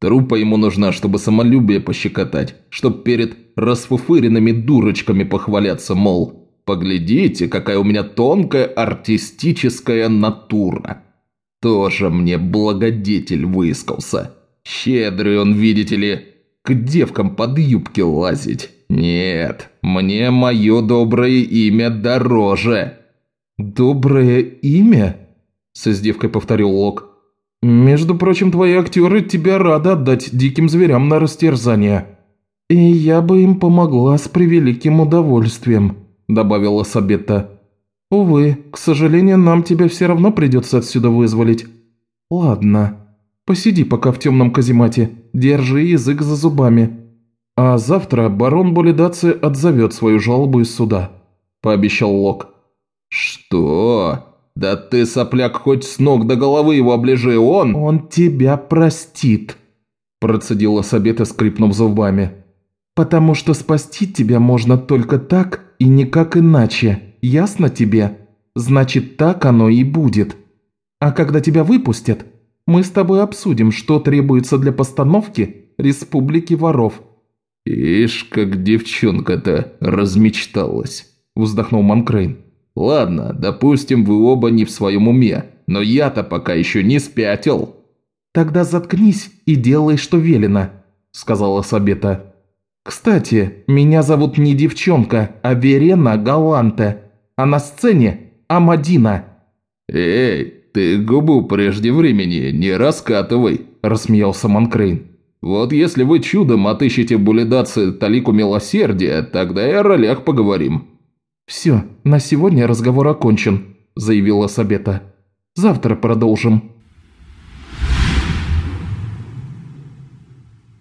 «Трупа ему нужна, чтобы самолюбие пощекотать, чтоб перед расфуфыренными дурочками похваляться, мол, поглядите, какая у меня тонкая артистическая натура. Тоже мне благодетель выискался. Щедрый он, видите ли, к девкам под юбки лазить. Нет, мне мое доброе имя дороже». «Доброе имя?» – с издевкой повторил Лок. «Между прочим, твои актеры тебя рады отдать диким зверям на растерзание». «И я бы им помогла с превеликим удовольствием», – добавила Сабетта. «Увы, к сожалению, нам тебя все равно придется отсюда вызволить. Ладно, посиди пока в темном каземате, держи язык за зубами. А завтра барон Болидаци отзовет свою жалобу из суда», – пообещал Лок. «Что?» «Да ты, сопляк, хоть с ног до головы его оближи, он...» «Он тебя простит», – процедила Сабета, скрипнув зубами. «Потому что спасти тебя можно только так и никак иначе, ясно тебе? Значит, так оно и будет. А когда тебя выпустят, мы с тобой обсудим, что требуется для постановки «Республики воров». «Ишь, как девчонка-то размечталась», – вздохнул Манкрейн. Ладно, допустим, вы оба не в своем уме, но я-то пока еще не спятил». «Тогда заткнись и делай, что велено», – сказала Сабета. «Кстати, меня зовут не девчонка, а Верена Галанте, а на сцене Амадина». «Эй, ты губу прежде времени не раскатывай», – рассмеялся Манкрейн. «Вот если вы чудом отыщете в булидации талику милосердия, тогда и о ролях поговорим». «Все, на сегодня разговор окончен», – заявила Сабета. «Завтра продолжим».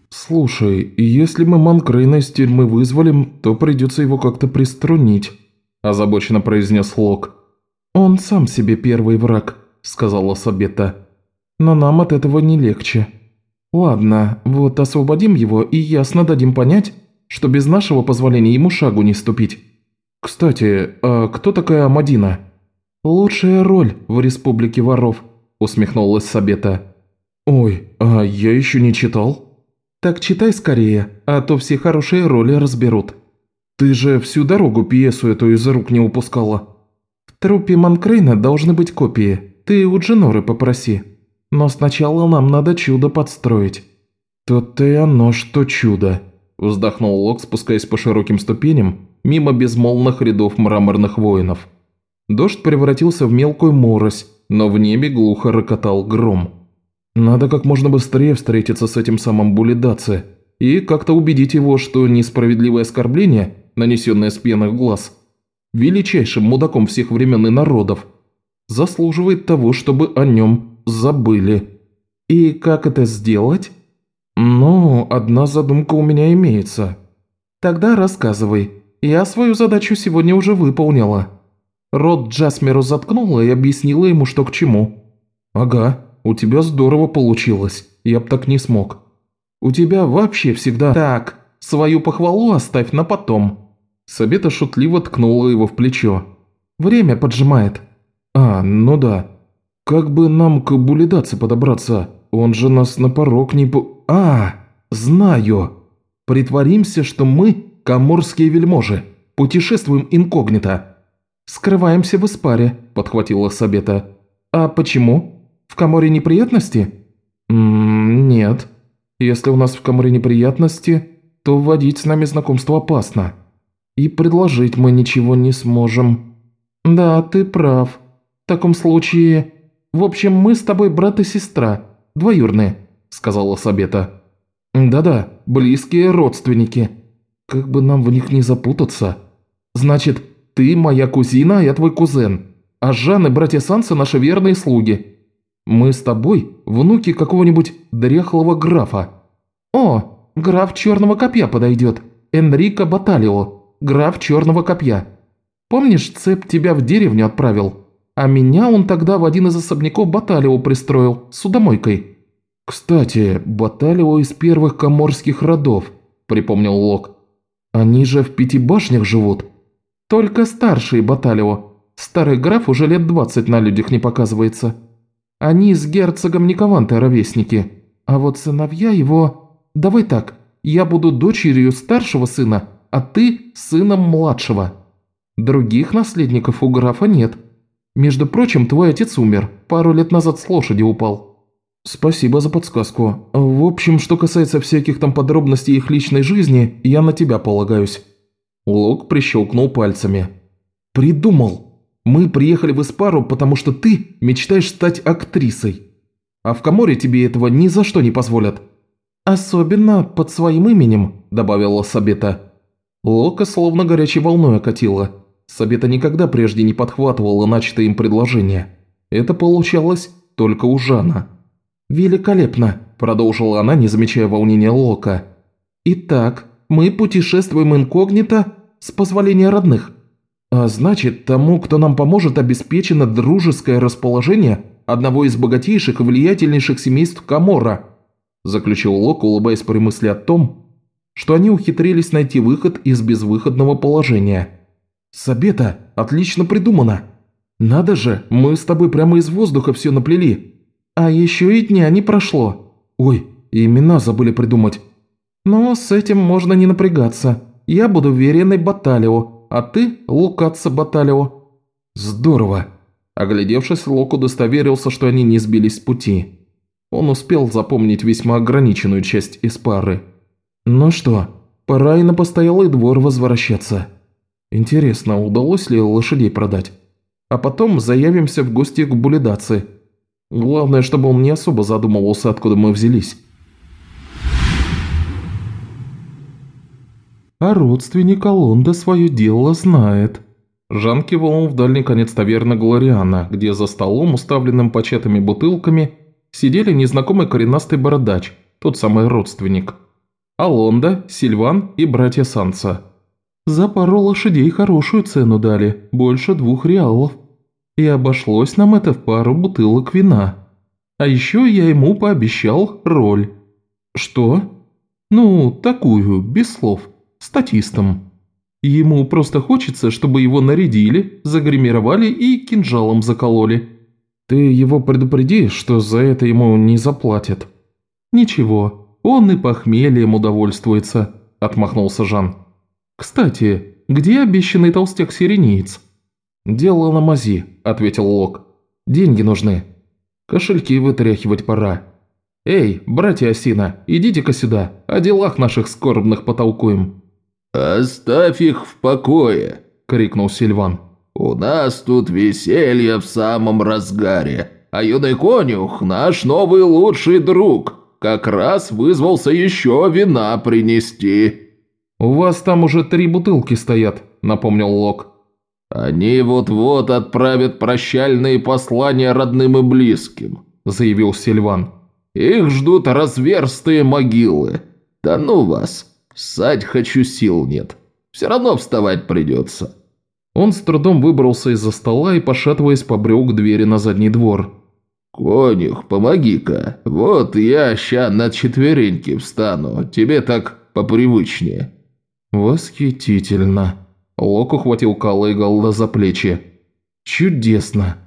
«Слушай, если мы Манкрейна из тюрьмы вызволим, то придется его как-то приструнить», – озабоченно произнес Лок. «Он сам себе первый враг», – сказала Сабета. «Но нам от этого не легче. Ладно, вот освободим его и ясно дадим понять, что без нашего позволения ему шагу не ступить». «Кстати, а кто такая Мадина?» «Лучшая роль в Республике воров», – усмехнулась Сабета. «Ой, а я еще не читал». «Так читай скорее, а то все хорошие роли разберут. Ты же всю дорогу пьесу эту из рук не упускала». «В трупе Манкрейна должны быть копии, ты у Дженоры попроси. Но сначала нам надо чудо подстроить». «То-то и оно, что чудо», – вздохнул Лок, спускаясь по широким ступеням мимо безмолвных рядов мраморных воинов. Дождь превратился в мелкую морось, но в небе глухо рокотал гром. Надо как можно быстрее встретиться с этим самым Булидаци и как-то убедить его, что несправедливое оскорбление, нанесенное с пьяных глаз, величайшим мудаком всех времен и народов, заслуживает того, чтобы о нем забыли. И как это сделать? Ну, одна задумка у меня имеется. Тогда рассказывай, я свою задачу сегодня уже выполнила. Рот Джасмеру заткнула и объяснила ему, что к чему. Ага, у тебя здорово получилось, я б так не смог. У тебя вообще всегда... Так, свою похвалу оставь на потом. Сабета шутливо ткнула его в плечо. Время поджимает. А, ну да. Как бы нам к Булидаце подобраться? Он же нас на порог не... По... А, знаю. Притворимся, что мы «Каморские вельможи. Путешествуем инкогнито». «Скрываемся в Испаре», – подхватила Сабета. «А почему? В Каморе неприятности?» «Ммм, нет. Если у нас в Каморе неприятности, то вводить с нами знакомство опасно. И предложить мы ничего не сможем. Да, ты прав. В таком случае... В общем, мы с тобой брат и сестра, двоюрные», – сказала Сабета. «Да-да, близкие родственники. Как бы нам в них не запутаться. Значит, ты моя кузина, а я твой кузен. А Жан и братья Санса наши верные слуги. Мы с тобой внуки какого-нибудь дряхлого графа. О, граф Черного Копья подойдет. Энрико Баталио, граф Черного Копья. Помнишь, цеп тебя в деревню отправил? А меня он тогда в один из особняков Баталио пристроил, судомойкой. Кстати, Баталио из первых коморских родов, припомнил Лок. Они же в пяти башнях живут. Только старший Баталио. Старый граф уже лет двадцать на людях не показывается. Они с герцогом Никованте ровесники. А вот сыновья его... Давай так, я буду дочерью старшего сына, а ты сыном младшего. Других наследников у графа нет. Между прочим, твой отец умер, пару лет назад с лошади упал. Спасибо за подсказку. В общем, что касается всяких там подробностей их личной жизни, я на тебя полагаюсь. Лок прищелкнул пальцами. «Придумал!» Мы приехали в Испару, потому что ты мечтаешь стать актрисой. А в Каморе тебе этого ни за что не позволят. Особенно под своим именем», – добавила Сабета. Лока словно горячей волной окатила. Сабета никогда прежде не подхватывала начатое им предложение. Это получалось только у Жана. «Великолепно», – продолжила она, не замечая волнения Лока. «Итак, мы путешествуем инкогнито с позволения родных. А значит, тому, кто нам поможет, обеспечено дружеское расположение одного из богатейших и влиятельнейших семейств Камора», заключил Лок, улыбаясь при мысли о том, что они ухитрились найти выход из безвыходного положения. «Сабета, отлично придумано. Надо же, мы с тобой прямо из воздуха все наплели. А еще и дня не прошло. Ой, имена забыли придумать. Но с этим можно не напрягаться. Я буду веренной Баталио, а ты Лукаца Баталио». «Здорово!» Оглядевшись, Лок удостоверился, что они не сбились с пути. Он успел запомнить весьма ограниченную часть из пары. «Ну что, пора и на постоялый двор возвращаться. Интересно, удалось ли лошадей продать? А потом заявимся в гости к Булидаци. Главное, чтобы он не особо задумывался, откуда мы взялись». А родственник Алонда свое дело знает. Жан кивал в дальний конец таверны Глориана, где за столом, уставленным початыми бутылками, сидели незнакомый коренастый бородач, тот самый родственник. Алонда, Сильван и братья Санса. За пару лошадей хорошую цену дали, больше двух реалов. И обошлось нам это в пару бутылок вина. А еще я ему пообещал роль. Что? Ну, такую, без слов статистом. Ему просто хочется, чтобы его нарядили, загримировали и кинжалом закололи. Ты его предупреди, что за это ему не заплатят. Ничего, он и похмельем удовольствуется, отмахнулся Жан. Кстати, где обещанный толстяк сиренеец? Дело на мази, ответил Лок. Деньги нужны. Кошельки вытряхивать пора. Эй, братья Осина, идите-ка сюда, о делах наших скорбных потолкуем. «Оставь их в покое!» – крикнул Сильван. «У нас тут веселье в самом разгаре, а юный конюх – наш новый лучший друг. Как раз вызвался еще вина принести». «У вас там уже три бутылки стоят», – напомнил Лок. «Они вот-вот отправят прощальные послания родным и близким», – заявил Сильван. «Их ждут разверстые могилы. Да ну вас!» Ссать хочу, сил нет. Все равно вставать придется». Он с трудом выбрался из-за стола и, пошатываясь, побрел к двери на задний двор. «Конюх, помоги-ка. Вот я ща на четвереньки встану. Тебе так попривычнее». «Восхитительно». Лок ухватил Галда за плечи. «Чудесно.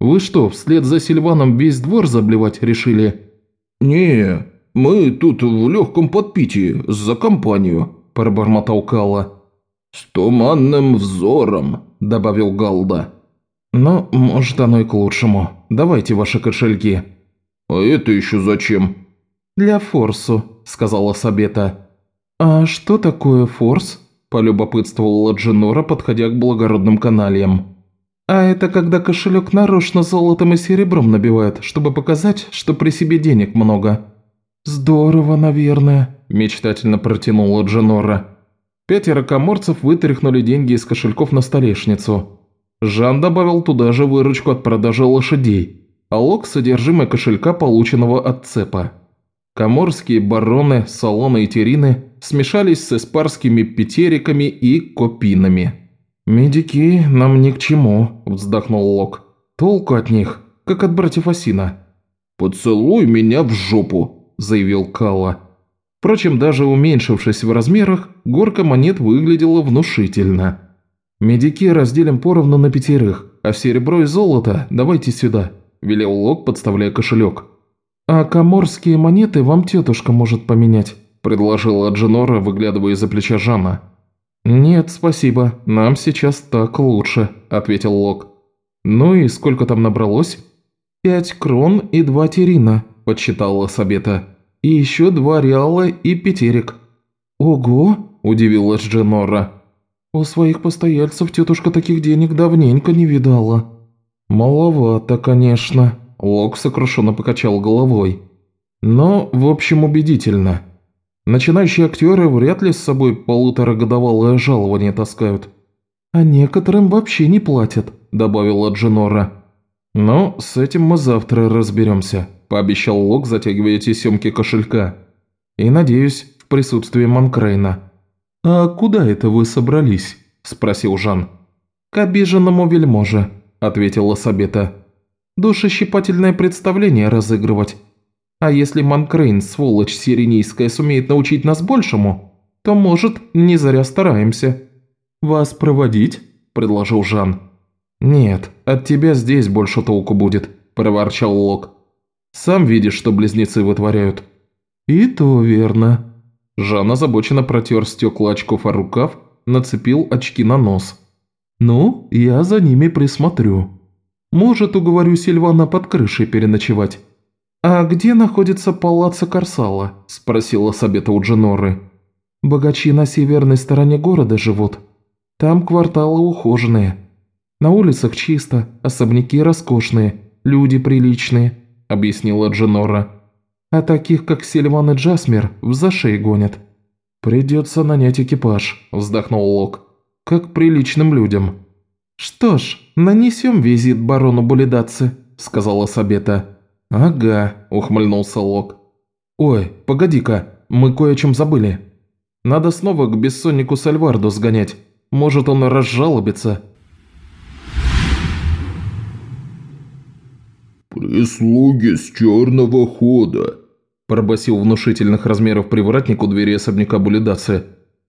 Вы что, вслед за Сильваном весь двор заблевать решили?» «Не, «Мы тут в легком подпитии, за компанию», – пробормотал Калла. «С туманным взором», – добавил Галда. «Ну, может, оно и к лучшему. Давайте ваши кошельки». «А это еще зачем?» «Для форсу», – сказала Сабета. «А что такое форс?» – полюбопытствовала Дженора, подходя к благородным каналиям. «А это когда кошелек нарочно золотом и серебром набивают, чтобы показать, что при себе денег много». «Здорово, наверное», – мечтательно протянула Дженора. Пятеро коморцев вытряхнули деньги из кошельков на столешницу. Жан добавил туда же выручку от продажи лошадей, а Лок – содержимое кошелька, полученного от цепа. Коморские бароны, салоны и терины смешались с эспарскими петериками и копинами. «Медики нам ни к чему», – вздохнул Лок. «Толку от них, как от братьев Осина». «Поцелуй меня в жопу», – заявил Калла. Впрочем, даже уменьшившись в размерах, горка монет выглядела внушительно. «Медики разделим поровну на пятерых, а серебро и золото давайте сюда», – велел Лок, подставляя кошелек. «А коморские монеты вам тетушка может поменять», – предложила Дженора, выглядывая из-за плеча Жана. «Нет, спасибо, нам сейчас так лучше», – ответил Лок. «Ну и сколько там набралось?» «Пять крон и два терина», – подсчитала Сабета. «И еще два реала и пятерик». «Ого!» – удивилась Дженора. «У своих постояльцев тетушка таких денег давненько не видала». «Маловато, конечно», Лок сокрушенно покачал головой. Но, в общем, убедительно. Начинающие актеры вряд ли с собой полуторагодовалое жалование таскают. «А некоторым вообще не платят», – добавила Дженора. «Но с этим мы завтра разберемся», – пообещал Лок, затягивая тесемки кошелька. «И, надеюсь, в присутствии Манкрейна». «А куда это вы собрались?» – спросил Жан. «К обиженному вельможе», – ответила Сабета душещипательное представление разыгрывать. А если Манкрейн, сволочь сиренийская, сумеет научить нас большему, то, может, не зря стараемся». «Вас проводить?» – предложил Жан. «Нет, от тебя здесь больше толку будет», – проворчал Лок. «Сам видишь, что близнецы вытворяют». «И то верно». Жан озабоченно протер стекла очков о рукав, нацепил очки на нос. «Ну, я за ними присмотрю». Может, уговорю Сильвана под крышей переночевать». «А где находится палаццо Корсала?» – спросила Сабета у Дженоры. «Богачи на северной стороне города живут. Там кварталы ухоженные. На улицах чисто, особняки роскошные, люди приличные», – объяснила Дженора. «А таких, как Сильван и Джасмер, в зашей гонят». «Придется нанять экипаж», – вздохнул Лок. «Как приличным людям». «Что ж, нанесем визит барону Булидатце», – сказала Сабета. «Ага», – ухмыльнулся Лок. «Ой, погоди-ка, мы кое о чем забыли. Надо снова к бессоннику Сальварду сгонять. Может, он разжалобится». «Прислуги с черного хода», – пробасил внушительных размеров привратник у двери особняка Булидатце.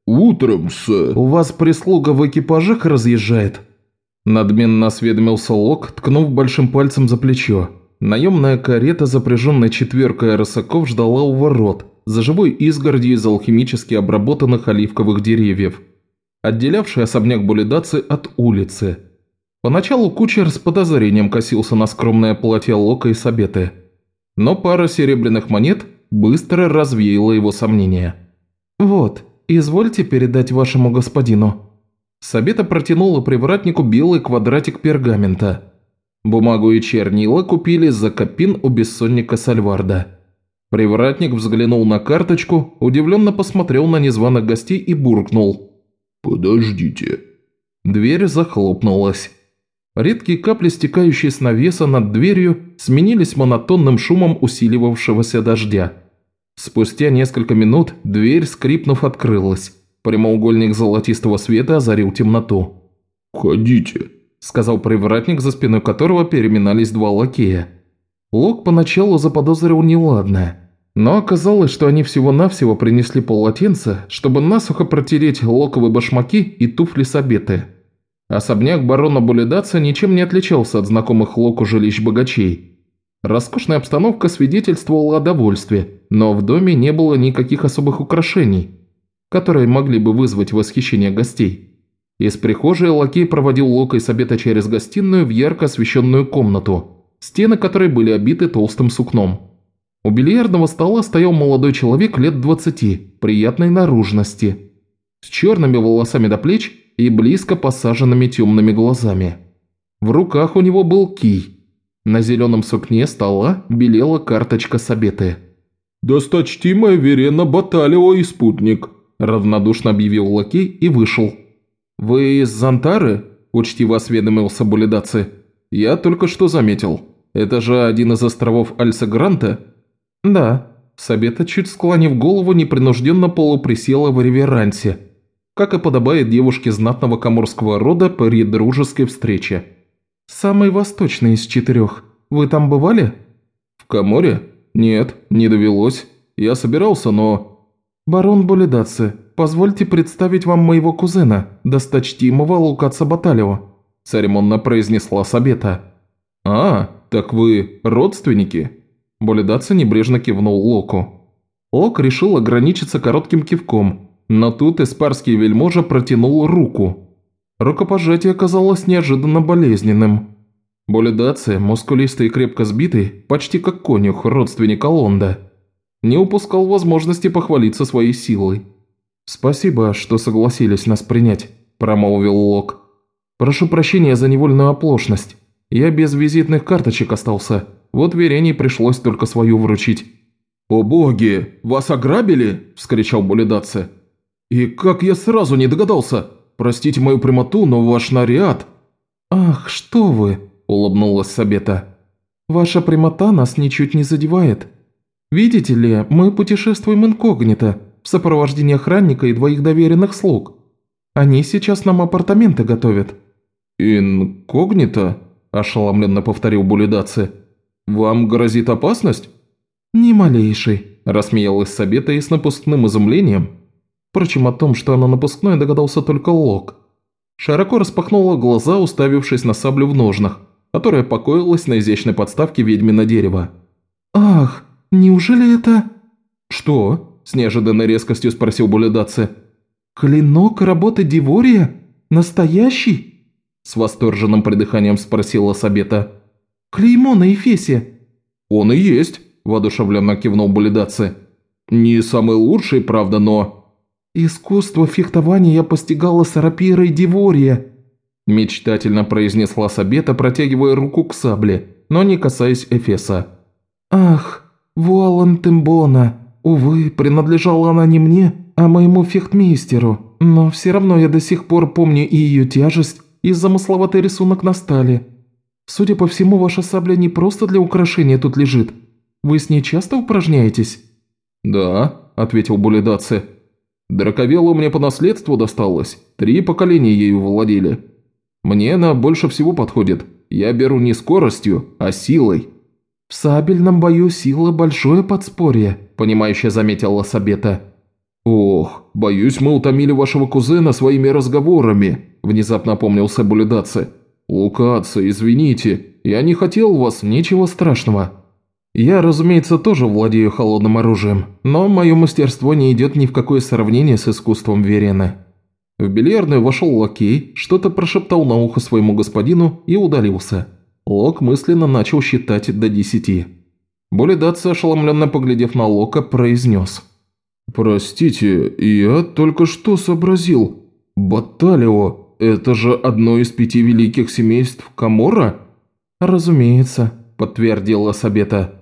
«Утром, сэр». «У вас прислуга в экипажах разъезжает?» Надменно осведомился Лок, ткнув большим пальцем за плечо. Наемная карета, запряженная четверкой рысаков, ждала у ворот, за живой изгородью из алхимически обработанных оливковых деревьев, отделявшей особняк Булидацы от улицы. Поначалу кучер с подозрением косился на скромное платье Лока и Сабеты, но пара серебряных монет быстро развеяла его сомнения. «Вот, извольте передать вашему господину», Сабета протянула привратнику белый квадратик пергамента. Бумагу и чернила купили за копин у бессонника Сальварда. Привратник взглянул на карточку, удивленно посмотрел на незваных гостей и буркнул. «Подождите». Дверь захлопнулась. Редкие капли, стекающие с навеса над дверью, сменились монотонным шумом усиливавшегося дождя. Спустя несколько минут дверь, скрипнув, открылась. Прямоугольник золотистого света озарил темноту. «Входите», – сказал привратник, за спиной которого переминались два лакея. Лок поначалу заподозрил неладное, но оказалось, что они всего-навсего принесли полотенце, чтобы насухо протереть локовые башмаки и туфли с обеты. Особняк барона Булидаца ничем не отличался от знакомых Локу жилищ богачей. Роскошная обстановка свидетельствовала о довольстве, но в доме не было никаких особых украшений – которые могли бы вызвать восхищение гостей. Из прихожей лакей проводил Лока и Сабета через гостиную в ярко освещенную комнату, стены которой были обиты толстым сукном. У бильярдного стола стоял молодой человек лет двадцати, приятной наружности. с черными волосами до плеч и близко посаженными темными глазами. В руках у него был кий. На зеленом сукне стола белела карточка Сабеты. «Досточтимая Верена Баталио и спутник», – равнодушно объявил лакей и вышел. «Вы из Зантары?» – учтиво осведомился Булидаци. «Я только что заметил. Это же один из островов Альса-Гранта?» «Да». Сабета, чуть склонив голову, непринужденно полуприсела в реверансе, как и подобает девушке знатного коморского рода при дружеской встрече. «Самый восточный из четырех. Вы там бывали?» «В Коморе? Нет, не довелось. Я собирался, но...» «Барон Болидаци, позвольте представить вам моего кузена, досточтимого Лукаца Баталио», церемонно произнесла Сабета. «А, так вы родственники?» Болидаци небрежно кивнул Локу. Лок решил ограничиться коротким кивком, но тут испарский вельможа протянул руку. Рукопожатие оказалось неожиданно болезненным. Болидаци, мускулистый и крепко сбитый, почти как конюх, родственник Алонда, не упускал возможности похвалиться своей силой. «Спасибо, что согласились нас принять», – промолвил Лок. «Прошу прощения за невольную оплошность. Я без визитных карточек остался. Вот Верене пришлось только свою вручить». «О боги! Вас ограбили?» – вскричал Булидаце. «И как я сразу не догадался! Простите мою прямоту, но ваш наряд...» «Ах, что вы!» – улыбнулась Сабета. «Ваша прямота нас ничуть не задевает. Видите ли, мы путешествуем инкогнито, в сопровождении охранника и двоих доверенных слуг. Они сейчас нам апартаменты готовят». «Инкогнито?» – ошеломленно повторил Булидаци. «Вам грозит опасность?» «Ни малейшей», – рассмеялась Сабета и с напускным изумлением. Впрочем, о том, что она напускной, догадался только Лок. Широко распахнула глаза, уставившись на саблю в ножнах, которая покоилась на изящной подставке ведьмина дерева. «Ах, неужели это...» «Что?» – с неожиданной резкостью спросил Буледаци. «Клинок работы Дивория? Настоящий?» С восторженным придыханием спросила Сабета. «Клеймо на Эфесе». «Он и есть», – воодушевленно кивнул Булидаци. «Не самый лучший, правда, но...» «Искусство фехтования я постигала с рапирой Дивория», – мечтательно произнесла Сабета, протягивая руку к сабле, но не касаясь Эфеса. «Ах, Вуалан Тембона, увы, принадлежала она не мне, а моему фехтмейстеру, но все равно я до сих пор помню и ее тяжесть, и замысловатый рисунок на стали». Судя по всему, ваша сабля не просто для украшения тут лежит. Вы с ней часто упражняетесь?» «Да», – ответил Булидаци. «Драковелла мне по наследству досталась. Три поколения ею владели. Мне она больше всего подходит. Я беру не скоростью, а силой». «В сабельном бою сила – большое подспорье», – понимающе заметила Сабета. «Ох, боюсь, мы утомили вашего кузена своими разговорами», – внезапно опомнился Булидаци. «Лукаца, извините, я не хотел вас...» «Ничего страшного. Я, разумеется, тоже владею холодным оружием, но мое мастерство не идет ни в какое сравнение с искусством Верены». В бильярдную вошел лакей, что-то прошептал на ухо своему господину и удалился. Лок мысленно начал считать до десяти. Болидатца, ошеломленно поглядев на Лока, произнес. «Простите, я только что сообразил. Баталио, это же одно из пяти великих семейств Камора?» «Разумеется», – подтвердила Сабета.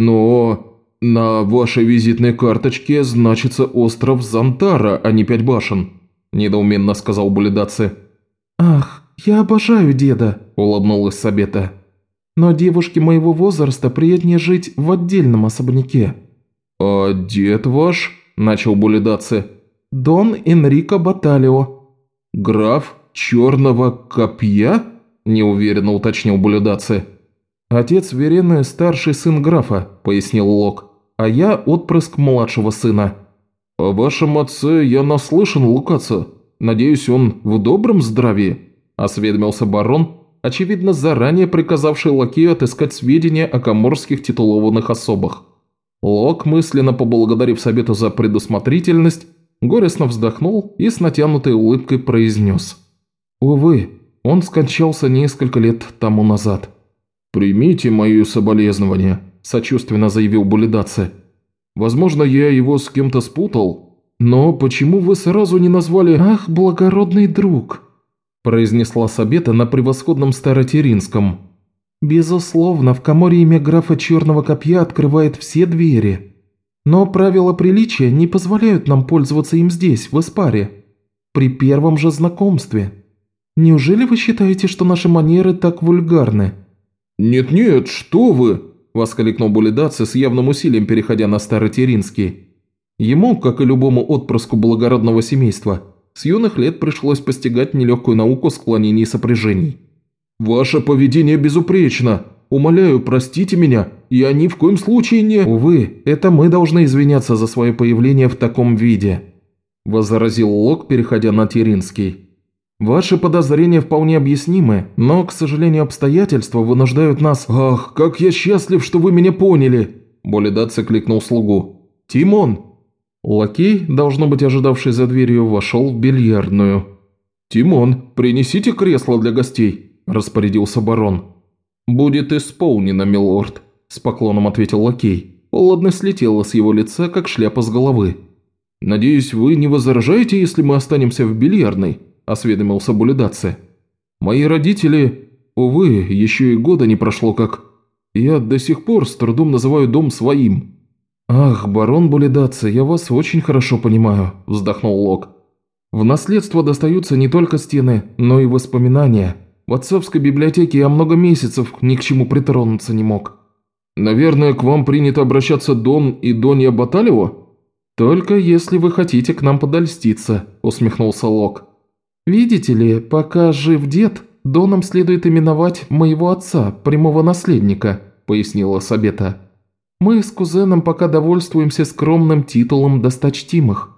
«Но на вашей визитной карточке значится остров Зантара, а не Пять башен», – недоуменно сказал Булидаци. «Ах, я обожаю деда», – улыбнулась Сабета. «Но девушке моего возраста приятнее жить в отдельном особняке». «А дед ваш?» – начал Булидаци. «Дон Энрико Баталио», «Граф Черного Копья?» – неуверенно уточнил Буледаци. «Отец Верены – старший сын графа», – пояснил Лок, – «а я отпрыск младшего сына». «О вашем отце я наслышан, Лукаца. Надеюсь, он в добром здравии?» – осведомился барон, очевидно, заранее приказавший лакею отыскать сведения о коморских титулованных особах. Лок, мысленно поблагодарив совету за предусмотрительность, горестно вздохнул и с натянутой улыбкой произнес. «Увы, он скончался несколько лет тому назад». «Примите мои соболезнования», – сочувственно заявил Булидаце. «Возможно, я его с кем-то спутал. «Но почему вы сразу не назвали...» «Ах, благородный друг!» – произнесла Сабета на превосходном старотеринском. «Безусловно, в коморе имя графа Черного Копья открывает все двери. Но правила приличия не позволяют нам пользоваться им здесь, в Эспаре, при первом же знакомстве. Неужели вы считаете, что наши манеры так вульгарны?» «Нет-нет, что вы!» – воскликнул Булидаци с явным усилием, переходя на старотеринский. Ему, как и любому отпрыску благородного семейства, с юных лет пришлось постигать нелегкую науку склонений и сопряжений. «Ваше поведение безупречно. Умоляю, простите меня. Я ни в коем случае не...» «Увы, это мы должны извиняться за свое появление в таком виде», – возразил Лок, переходя на Теринский. «Ваши подозрения вполне объяснимы, но, к сожалению, обстоятельства вынуждают нас...» «Ах, как я счастлив, что вы меня поняли!» Болидаци кликнул слугу. «Тимон, Лакей, должно быть ожидавший за дверью, вошел в бильярдную. «Тимон, принесите кресло для гостей», – распорядился барон. «Будет исполнено, милорд», – с поклоном ответил лакей. Холодно слетела с его лица, как шляпа с головы. «Надеюсь, вы не возражаете, если мы останемся в бильярдной?» – осведомился Булидаце. «Мои родители... Увы, еще и года не прошло как... Я до сих пор с трудом называю дом своим». «Ах, барон Булидатца, я вас очень хорошо понимаю», – вздохнул Лок. «В наследство достаются не только стены, но и воспоминания. В отцовской библиотеке я много месяцев ни к чему притронуться не мог». «Наверное, к вам принято обращаться Дон и Донья Баталева?» «Только если вы хотите к нам подольститься», – усмехнулся Лок. «Видите ли, пока жив дед, Доном следует именовать моего отца, прямого наследника», – пояснила Сабета. Мы с кузеном пока довольствуемся скромным титулом досточтимых».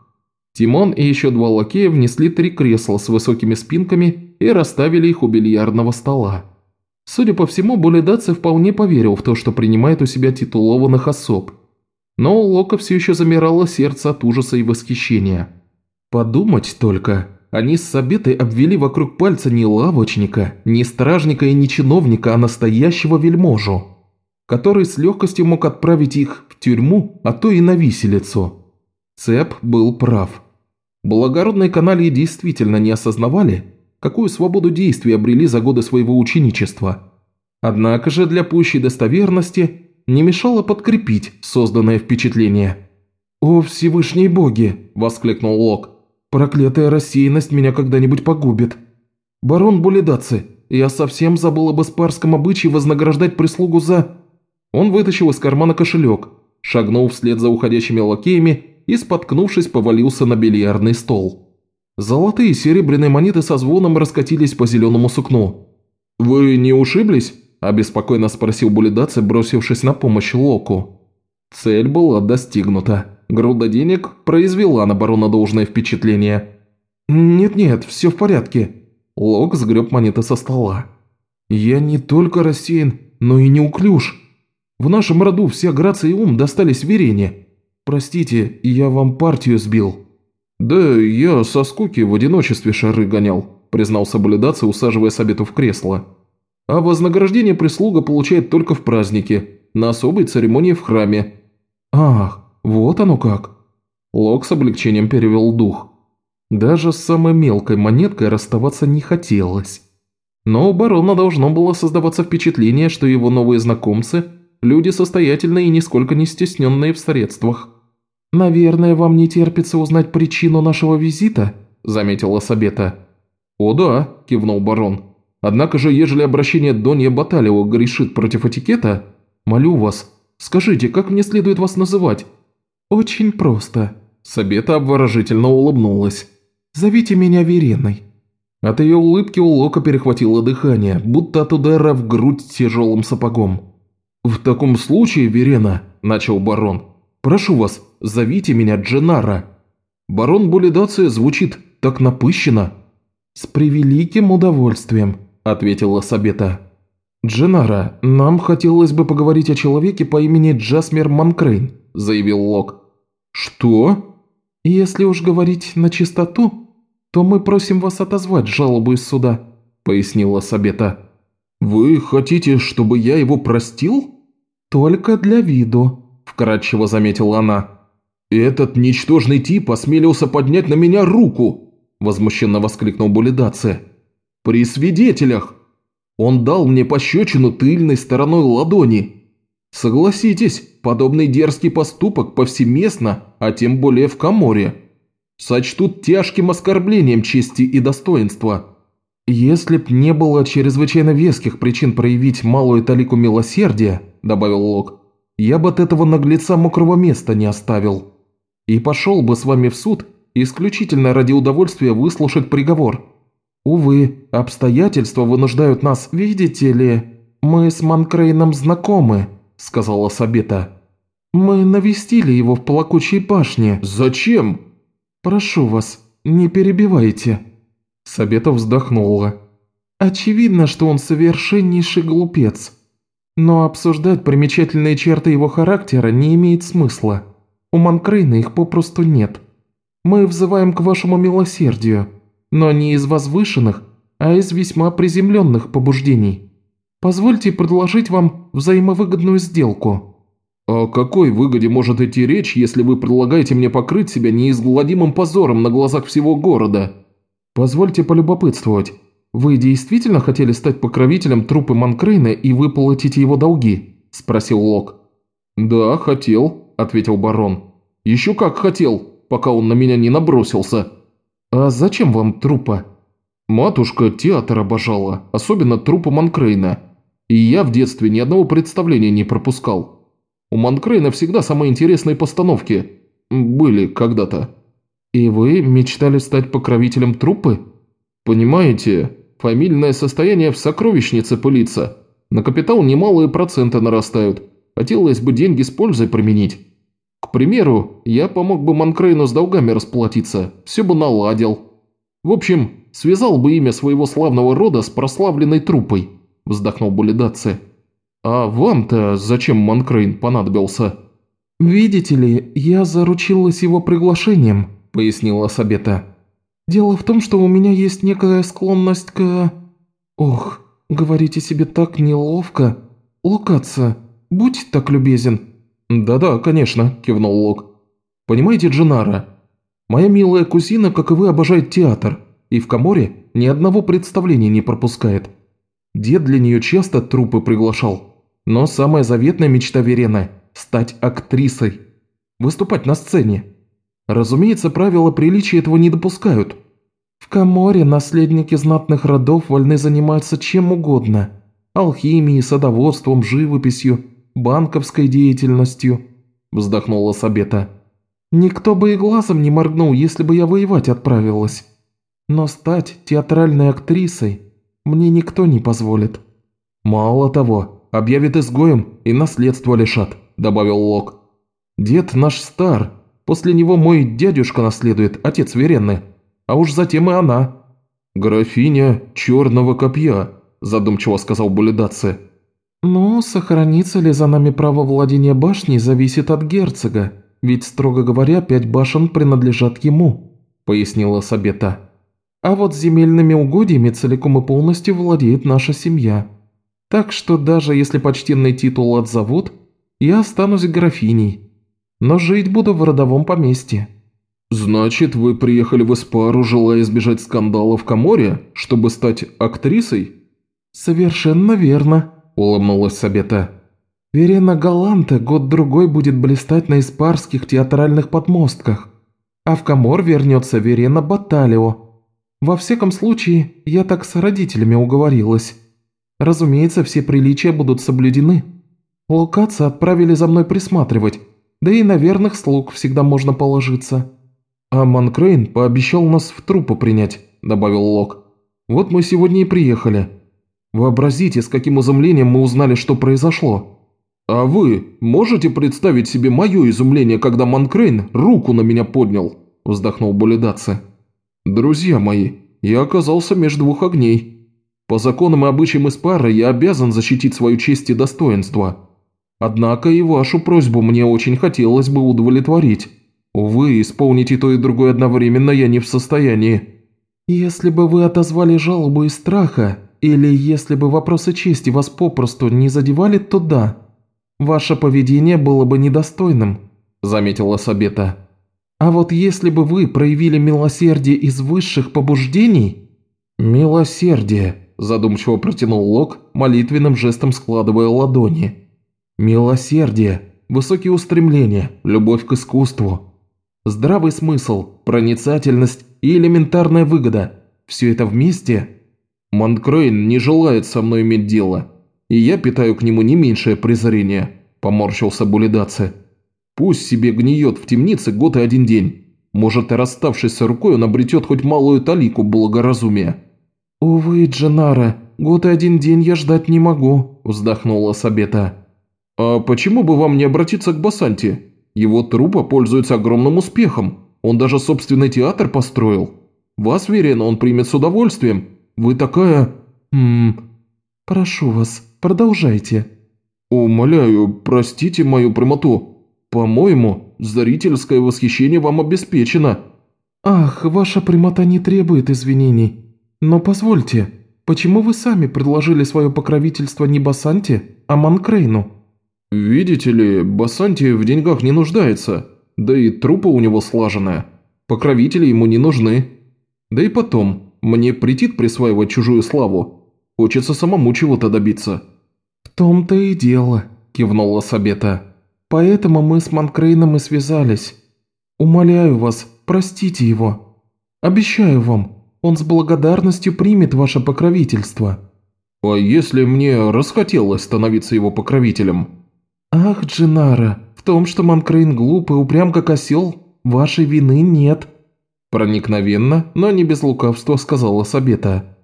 Тимон и еще два лакея внесли три кресла с высокими спинками и расставили их у бильярдного стола. Судя по всему, Булидаци вполне поверил в то, что принимает у себя титулованных особ. Но у Лока все еще замирало сердце от ужаса и восхищения. Подумать только, они с Сабетой обвели вокруг пальца не лавочника, не стражника и не чиновника, а настоящего вельможу который с легкостью мог отправить их в тюрьму, а то и на виселицу. Цеп был прав. Благородные каналии действительно не осознавали, какую свободу действий обрели за годы своего ученичества. Однако же для пущей достоверности не мешало подкрепить созданное впечатление. «О, Всевышние боги!» – воскликнул Лок. «Проклятая рассеянность меня когда-нибудь погубит. Барон Булидаци, я совсем забыл об испарском обычае вознаграждать прислугу за...» Он вытащил из кармана кошелек, шагнул вслед за уходящими лакеями и, споткнувшись, повалился на бильярдный стол. Золотые и серебряные монеты со звоном раскатились по зеленому сукну. «Вы не ушиблись?» – обеспокоенно спросил Булидаци, бросившись на помощь Локу. Цель была достигнута. Груда денег произвела на барона должное впечатление. «Нет-нет, все в порядке». Лок сгреб монеты со стола. «Я не только рассеян, но и неуклюж. В нашем роду вся грация и ум достались Верене. Простите, я вам партию сбил». «Да я со скуки в одиночестве шары гонял», – признался Бледаци, усаживая Сабиту в кресло. «А вознаграждение прислуга получает только в празднике, на особой церемонии в храме». «Ах, вот оно как!» Лок с облегчением перевел дух. Даже с самой мелкой монеткой расставаться не хотелось. Но у барона должно было создаваться впечатление, что его новые знакомцы – Люди состоятельные и нисколько не стесненные в средствах. «Наверное, вам не терпится узнать причину нашего визита?» – заметила Сабета. «О да», – кивнул барон. «Однако же, ежели обращение Донья Баталио грешит против этикета, молю вас, скажите, как мне следует вас называть?» «Очень просто», – Сабета обворожительно улыбнулась. «Зовите меня Вереной». От ее улыбки у Лока перехватило дыхание, будто от удара в грудь тяжелым сапогом. «В таком случае, Верена», – начал барон, – «прошу вас, зовите меня Дженара. Барон Булидация звучит так напыщенно». «С превеликим удовольствием», – ответила Сабета. «Дженара, нам хотелось бы поговорить о человеке по имени Джасмер Манкрейн», – заявил Лок. «Что?» «Если уж говорить на чистоту, то мы просим вас отозвать жалобу из суда», – пояснила Сабета. «Вы хотите, чтобы я его простил?» «Только для виду», – вкратчиво заметила она. «Этот ничтожный тип осмелился поднять на меня руку!» – возмущенно воскликнул Булидаце. «При свидетелях! Он дал мне пощечину тыльной стороной ладони. Согласитесь, подобный дерзкий поступок повсеместно, а тем более в Каморе, сочтут тяжким оскорблением чести и достоинства. Если б не было чрезвычайно веских причин проявить малую талику милосердия, добавил Лок, я бы от этого наглеца мокрого места не оставил и пошел бы с вами в суд исключительно ради удовольствия выслушать приговор. Увы, обстоятельства вынуждают нас, видите ли, мы с Манкрейном знакомы», – сказала Сабета. «Мы навестили его в плакучей башне». «Зачем?» «Прошу вас, не перебивайте». Сабета вздохнула. «Очевидно, что он совершеннейший глупец. Но обсуждать примечательные черты его характера не имеет смысла. У Манкрейна их попросту нет. Мы взываем к вашему милосердию, но не из возвышенных, а из весьма приземленных побуждений. Позвольте предложить вам взаимовыгодную сделку». «О какой выгоде может идти речь, если вы предлагаете мне покрыть себя неизгладимым позором на глазах всего города?» «Позвольте полюбопытствовать. Вы действительно хотели стать покровителем трупы Манкрейна и выплатить его долги?» – спросил Лок. «Да, хотел», – ответил барон. «Еще как хотел, пока он на меня не набросился». «А зачем вам трупа?» «Матушка театр обожала, особенно трупа Манкрейна. И я в детстве ни одного представления не пропускал. У Манкрейна всегда самые интересные постановки. Были когда-то». «И вы мечтали стать покровителем трупы?» «Понимаете, фамильное состояние в сокровищнице пылится. На капитал немалые проценты нарастают. Хотелось бы деньги с пользой применить. К примеру, я помог бы Манкрейну с долгами расплатиться, все бы наладил. В общем, связал бы имя своего славного рода с прославленной трупой», – вздохнул Булидатце. «А вам-то зачем Манкрейн понадобился?» «Видите ли, я заручилась его приглашением», – пояснила Сабета. «Дело в том, что у меня есть некая склонность к... Ох, говорите себе так неловко. Лукаться, «Будь так любезен». «Да-да, конечно», – кивнул Лок. «Понимаете, Дженара, моя милая кузина, как и вы, обожает театр, и в Каморе ни одного представления не пропускает. Дед для нее часто трупы приглашал, но самая заветная мечта Верена – стать актрисой, выступать на сцене. Разумеется, правила приличия этого не допускают. В Каморе наследники знатных родов вольны заниматься чем угодно – алхимией, садоводством, живописью – банковской деятельностью», – вздохнула Сабета. «Никто бы и глазом не моргнул, если бы я воевать отправилась. Но стать театральной актрисой мне никто не позволит». «Мало того, объявят изгоем и наследство лишат», – добавил Лок. «Дед наш стар, после него мой дядюшка наследует, отец Веренны, а уж затем и она». «Графиня черного копья», – задумчиво сказал Булидаци. «Ну, сохранится ли за нами право владения башней, зависит от герцога, ведь, строго говоря, пять башен принадлежат ему», – пояснила Сабета. «А вот земельными угодьями целиком и полностью владеет наша семья. Так что даже если почтенный титул отзовут, я останусь графиней, но жить буду в родовом поместье». «Значит, вы приехали в Эспару, желая избежать скандала в Каморе, чтобы стать актрисой?» «Совершенно верно», – улыбнулась Сабета. «Верена Галанта год-другой будет блистать на эспарских театральных подмостках, а в Камор вернется Верена Баталио. Во всяком случае, я так с родителями уговорилась. Разумеется, все приличия будут соблюдены. Лукаца отправили за мной присматривать, да и на верных слуг всегда можно положиться». «А Манкрейн пообещал нас в труппу принять», – добавил Лок. «Вот мы сегодня и приехали». Вообразите, с каким изумлением мы узнали, что произошло. А вы можете представить себе мое изумление, когда Манкрейн руку на меня поднял?» – вздохнул Булидаце. «Друзья мои, я оказался между двух огней. По законам и обычаям Испара я обязан защитить свою честь и достоинство. Однако и вашу просьбу мне очень хотелось бы удовлетворить. Увы, исполнить и то, и другое одновременно я не в состоянии». «Если бы вы отозвали жалобу из страха, или если бы вопросы чести вас попросту не задевали, то да. Ваше поведение было бы недостойным», – заметила Сабета. А вот если бы вы проявили милосердие из высших побуждений...» «Милосердие», – задумчиво протянул Лок, молитвенным жестом складывая ладони. «Милосердие, высокие устремления, любовь к искусству, здравый смысл, проницательность и элементарная выгода – все это вместе...» «Манкрейн не желает со мной иметь дело, и я питаю к нему не меньшее презрение», – поморщился Булидаце. «Пусть себе гниет в темнице год и один день. Может, и расставшись с рукой, он обретет хоть малую талику благоразумия». «Увы, Дженара, год и один день я ждать не могу», – вздохнула Сабета. «А почему бы вам не обратиться к Басанте? Его трупа пользуется огромным успехом. Он даже собственный театр построил. Вас, Верена, он примет с удовольствием. Вы такая... Ммм... Прошу вас, продолжайте». «Умоляю, простите мою прямоту. По-моему, зрительское восхищение вам обеспечено». «Ах, ваша прямота не требует извинений. Но позвольте, почему вы сами предложили свое покровительство не Басанте, а Манкрейну?» «Видите ли, Басанти в деньгах не нуждается, да и трупа у него слаженная. Покровители ему не нужны. Да и потом, мне претит присваивать чужую славу. Хочется самому чего-то добиться». «В том-то и дело», – кивнула Сабета. «Поэтому мы с Манкрейном и связались. Умоляю вас, простите его. Обещаю вам, он с благодарностью примет ваше покровительство». «А если мне расхотелось становиться его покровителем?» «Ах, Джинара, в том, что Манкрейн глуп и упрям как осел, вашей вины нет». Проникновенно, но не без лукавства сказала Сабета.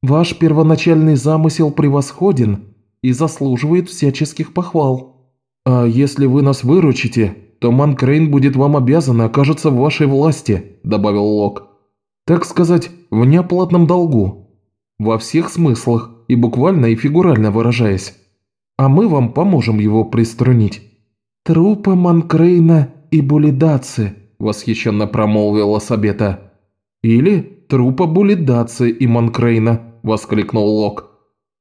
«Ваш первоначальный замысел превосходен и заслуживает всяческих похвал. А если вы нас выручите, то Манкрейн будет вам обязан и окажется в вашей власти», – добавил Лок. «Так сказать, в неоплатном долгу. Во всех смыслах, и буквально, и фигурально выражаясь а мы вам поможем его приструнить». «Трупы Манкрейна и Булидацы», – восхищенно промолвила Сабета. «Или трупа Булидацы и Манкрейна», – воскликнул Лок.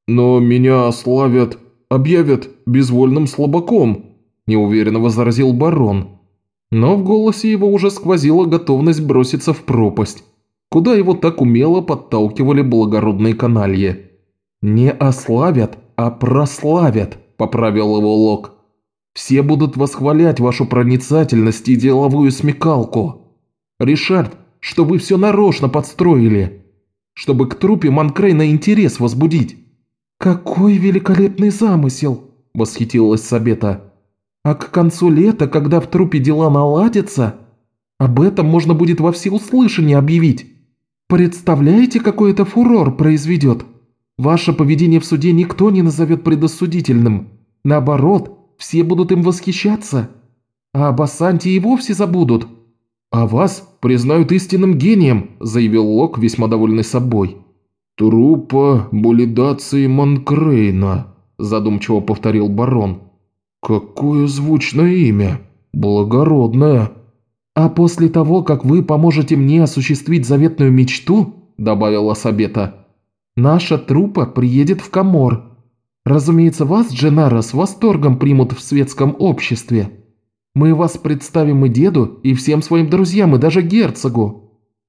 «Но меня славят, объявят безвольным слабаком», – неуверенно возразил барон. Но в голосе его уже сквозила готовность броситься в пропасть, куда его так умело подталкивали благородные канальи. «Не ославят, а прославят», – поправил его Лок. «Все будут восхвалять вашу проницательность и деловую смекалку. Ришард, что вы все нарочно подстроили, чтобы к трупе Манкрейна интерес возбудить». «Какой великолепный замысел!» – восхитилась Сабета. «А к концу лета, когда в трупе дела наладятся, об этом можно будет во всеуслышание объявить. Представляете, какой это фурор произведет?» Ваше поведение в суде никто не назовет предосудительным. Наоборот, все будут им восхищаться. А об Ассанте и вовсе забудут. А вас признают истинным гением», – заявил Лок, весьма довольный собой. «Труппа Булидаци-Манкрейна», – задумчиво повторил барон. «Какое звучное имя! Благородное!» «А после того, как вы поможете мне осуществить заветную мечту», – добавила Сабета, – Наша труппа приедет в Камор. Разумеется, вас, Дженара, с восторгом примут в светском обществе. Мы вас представим и деду, и всем своим друзьям, и даже герцогу».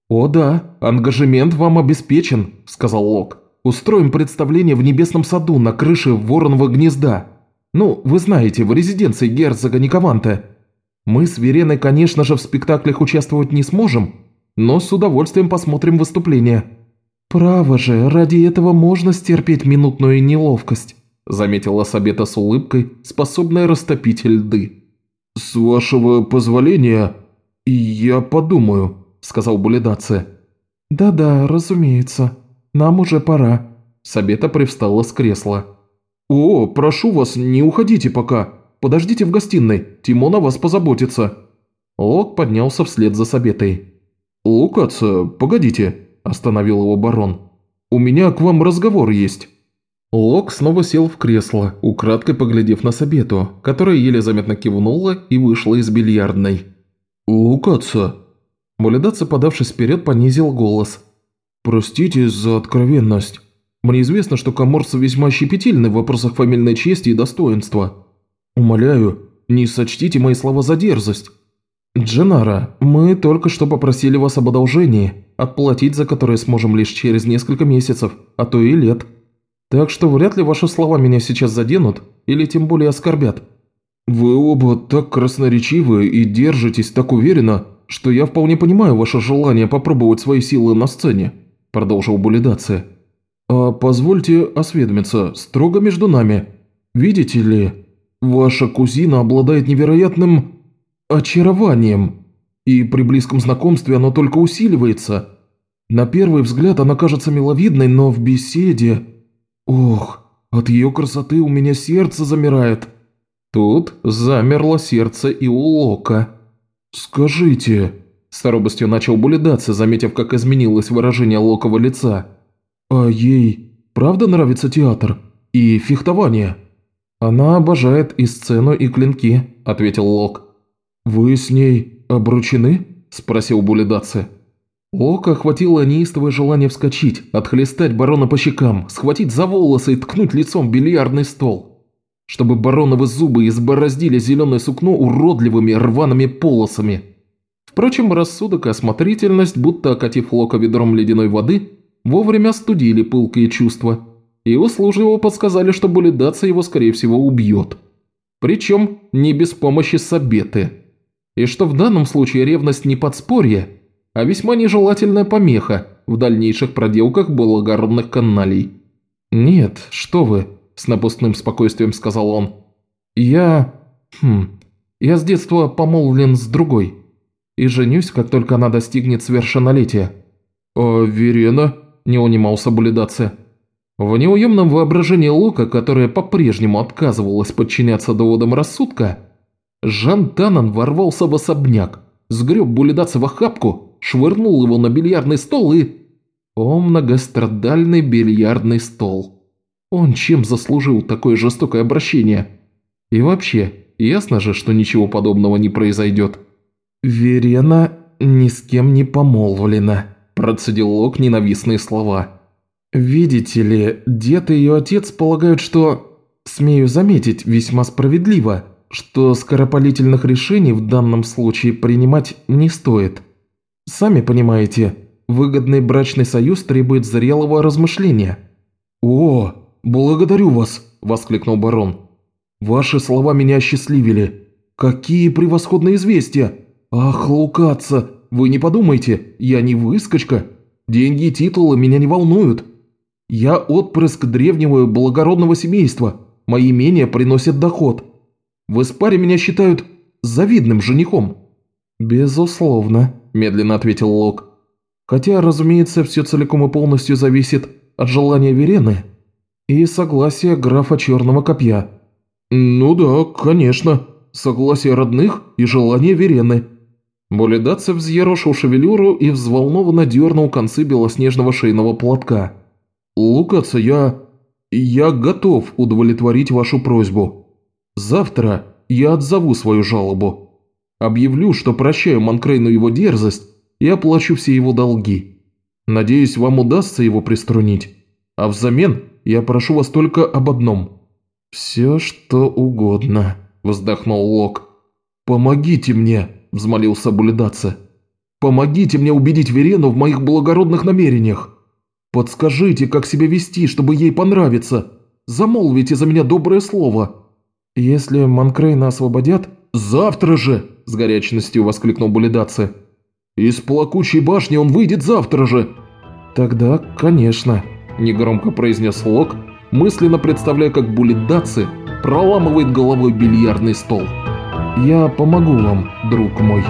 «О да, ангажемент вам обеспечен», – сказал Лок. «Устроим представление в небесном саду на крыше вороного гнезда. Ну, вы знаете, в резиденции герцога Никованте. Мы с Вереной, конечно же, в спектаклях участвовать не сможем, но с удовольствием посмотрим выступление». «Право же, ради этого можно стерпеть минутную неловкость», заметила Сабета с улыбкой, способная растопить льды. «С вашего позволения, я подумаю», сказал Буледаце. «Да-да, разумеется. Нам уже пора». Сабета привстала с кресла. «О, прошу вас, не уходите пока. Подождите в гостиной, Тимон о вас позаботится». Лок поднялся вслед за Сабетой. «Лукаца, погодите, остановил его барон. «У меня к вам разговор есть». Лок снова сел в кресло, украдкой поглядев на Сабету, которая еле заметно кивнула и вышла из бильярдной. «Лукаца!» Муледаца, подавшись вперед, понизил голос. «Простите за откровенность. Мне известно, что коморцы весьма щепетильны в вопросах фамильной чести и достоинства. Умоляю, не сочтите мои слова за дерзость. «Дженара, мы только что попросили вас об одолжении, отплатить за которое сможем лишь через несколько месяцев, а то и лет. Так что вряд ли ваши слова меня сейчас заденут или тем более оскорбят». «Вы оба так красноречивы и держитесь так уверенно, что я вполне понимаю ваше желание попробовать свои силы на сцене», – продолжил Булидация. «А позвольте осведомиться, строго между нами. Видите ли, ваша кузина обладает невероятным очарованием, и при близком знакомстве оно только усиливается. На первый взгляд она кажется миловидной, но в беседе... Ох, от ее красоты у меня сердце замирает. Тут замерло сердце и у Лока. «Скажите...» С робостью начал булидаться, заметив, как изменилось выражение Локова лица. «А ей правда нравится театр? И фехтование?» «Она обожает и сцену, и клинки», – ответил Лок. «Вы с ней обручены?» – спросил Булидаци. Лока охватило неистовое желание вскочить, отхлестать барона по щекам, схватить за волосы и ткнуть лицом в бильярдный стол. Чтобы бароновы зубы избороздили зеленое сукно уродливыми рваными полосами. Впрочем, рассудок и осмотрительность, будто окатив Лока ведром ледяной воды, вовремя студили пылкие чувства и услужливо подсказали, что Булидаци его, скорее всего, убьет. Причем не без помощи Сабеты и что в данном случае ревность не подспорье, а весьма нежелательная помеха в дальнейших проделках благородных каналей. «Нет, что вы», – с напускным спокойствием сказал он. «Я... Хм... Я с детства помолвлен с другой. И женюсь, как только она достигнет совершеннолетия». «А Верена?» – не унимался Булидация. В неуемном воображении Лука, которая по-прежнему отказывалась подчиняться доводам рассудка, Жан Танан ворвался в особняк, сгреб Булидаца в охапку, швырнул его на бильярдный стол и... О, многострадальный бильярдный стол. Он чем заслужил такое жестокое обращение? И вообще, ясно же, что ничего подобного не произойдет. «Верена ни с кем не помолвлена», – процедил Лок ненавистные слова. «Видите ли, дед и ее отец полагают, что, смею заметить, весьма справедливо, что скоропалительных решений в данном случае принимать не стоит. Сами понимаете, выгодный брачный союз требует зрелого размышления». «О, благодарю вас!» – воскликнул барон. «Ваши слова меня осчастливили. Какие превосходные известия! Ах, Лукаца, вы не подумайте, я не выскочка. Деньги и титулы меня не волнуют. Я отпрыск древнего благородного семейства. Мои имения приносят доход. В Испаре меня считают завидным женихом». «Безусловно», – медленно ответил Лок. «Хотя, разумеется, все целиком и полностью зависит от желания Верены и согласия графа Черного Копья». «Ну да, конечно. Согласие родных и желание Верены». Болидацев взъерошил шевелюру и взволнованно дернул концы белоснежного шейного платка. «Лукаца, я... я готов удовлетворить вашу просьбу». Завтра я отзову свою жалобу. Объявлю, что прощаю Манкрейну его дерзость и оплачу все его долги. Надеюсь, вам удастся его приструнить. А взамен я прошу вас только об одном». «Все, что угодно», – вздохнул Лок. «Помогите мне», – взмолился Булидаце. «Помогите мне убедить Верену в моих благородных намерениях. Подскажите, как себя вести, чтобы ей понравиться. Замолвите за меня доброе слово». «Если Манкрейна освободят...» «Завтра же!» – с горячностью воскликнул Булидаци. «Из плакучей башни он выйдет завтра же!» «Тогда, конечно», – негромко произнес Лок, мысленно представляя, как Булидаци проламывает головой бильярдный стол. «Я помогу вам, друг мой».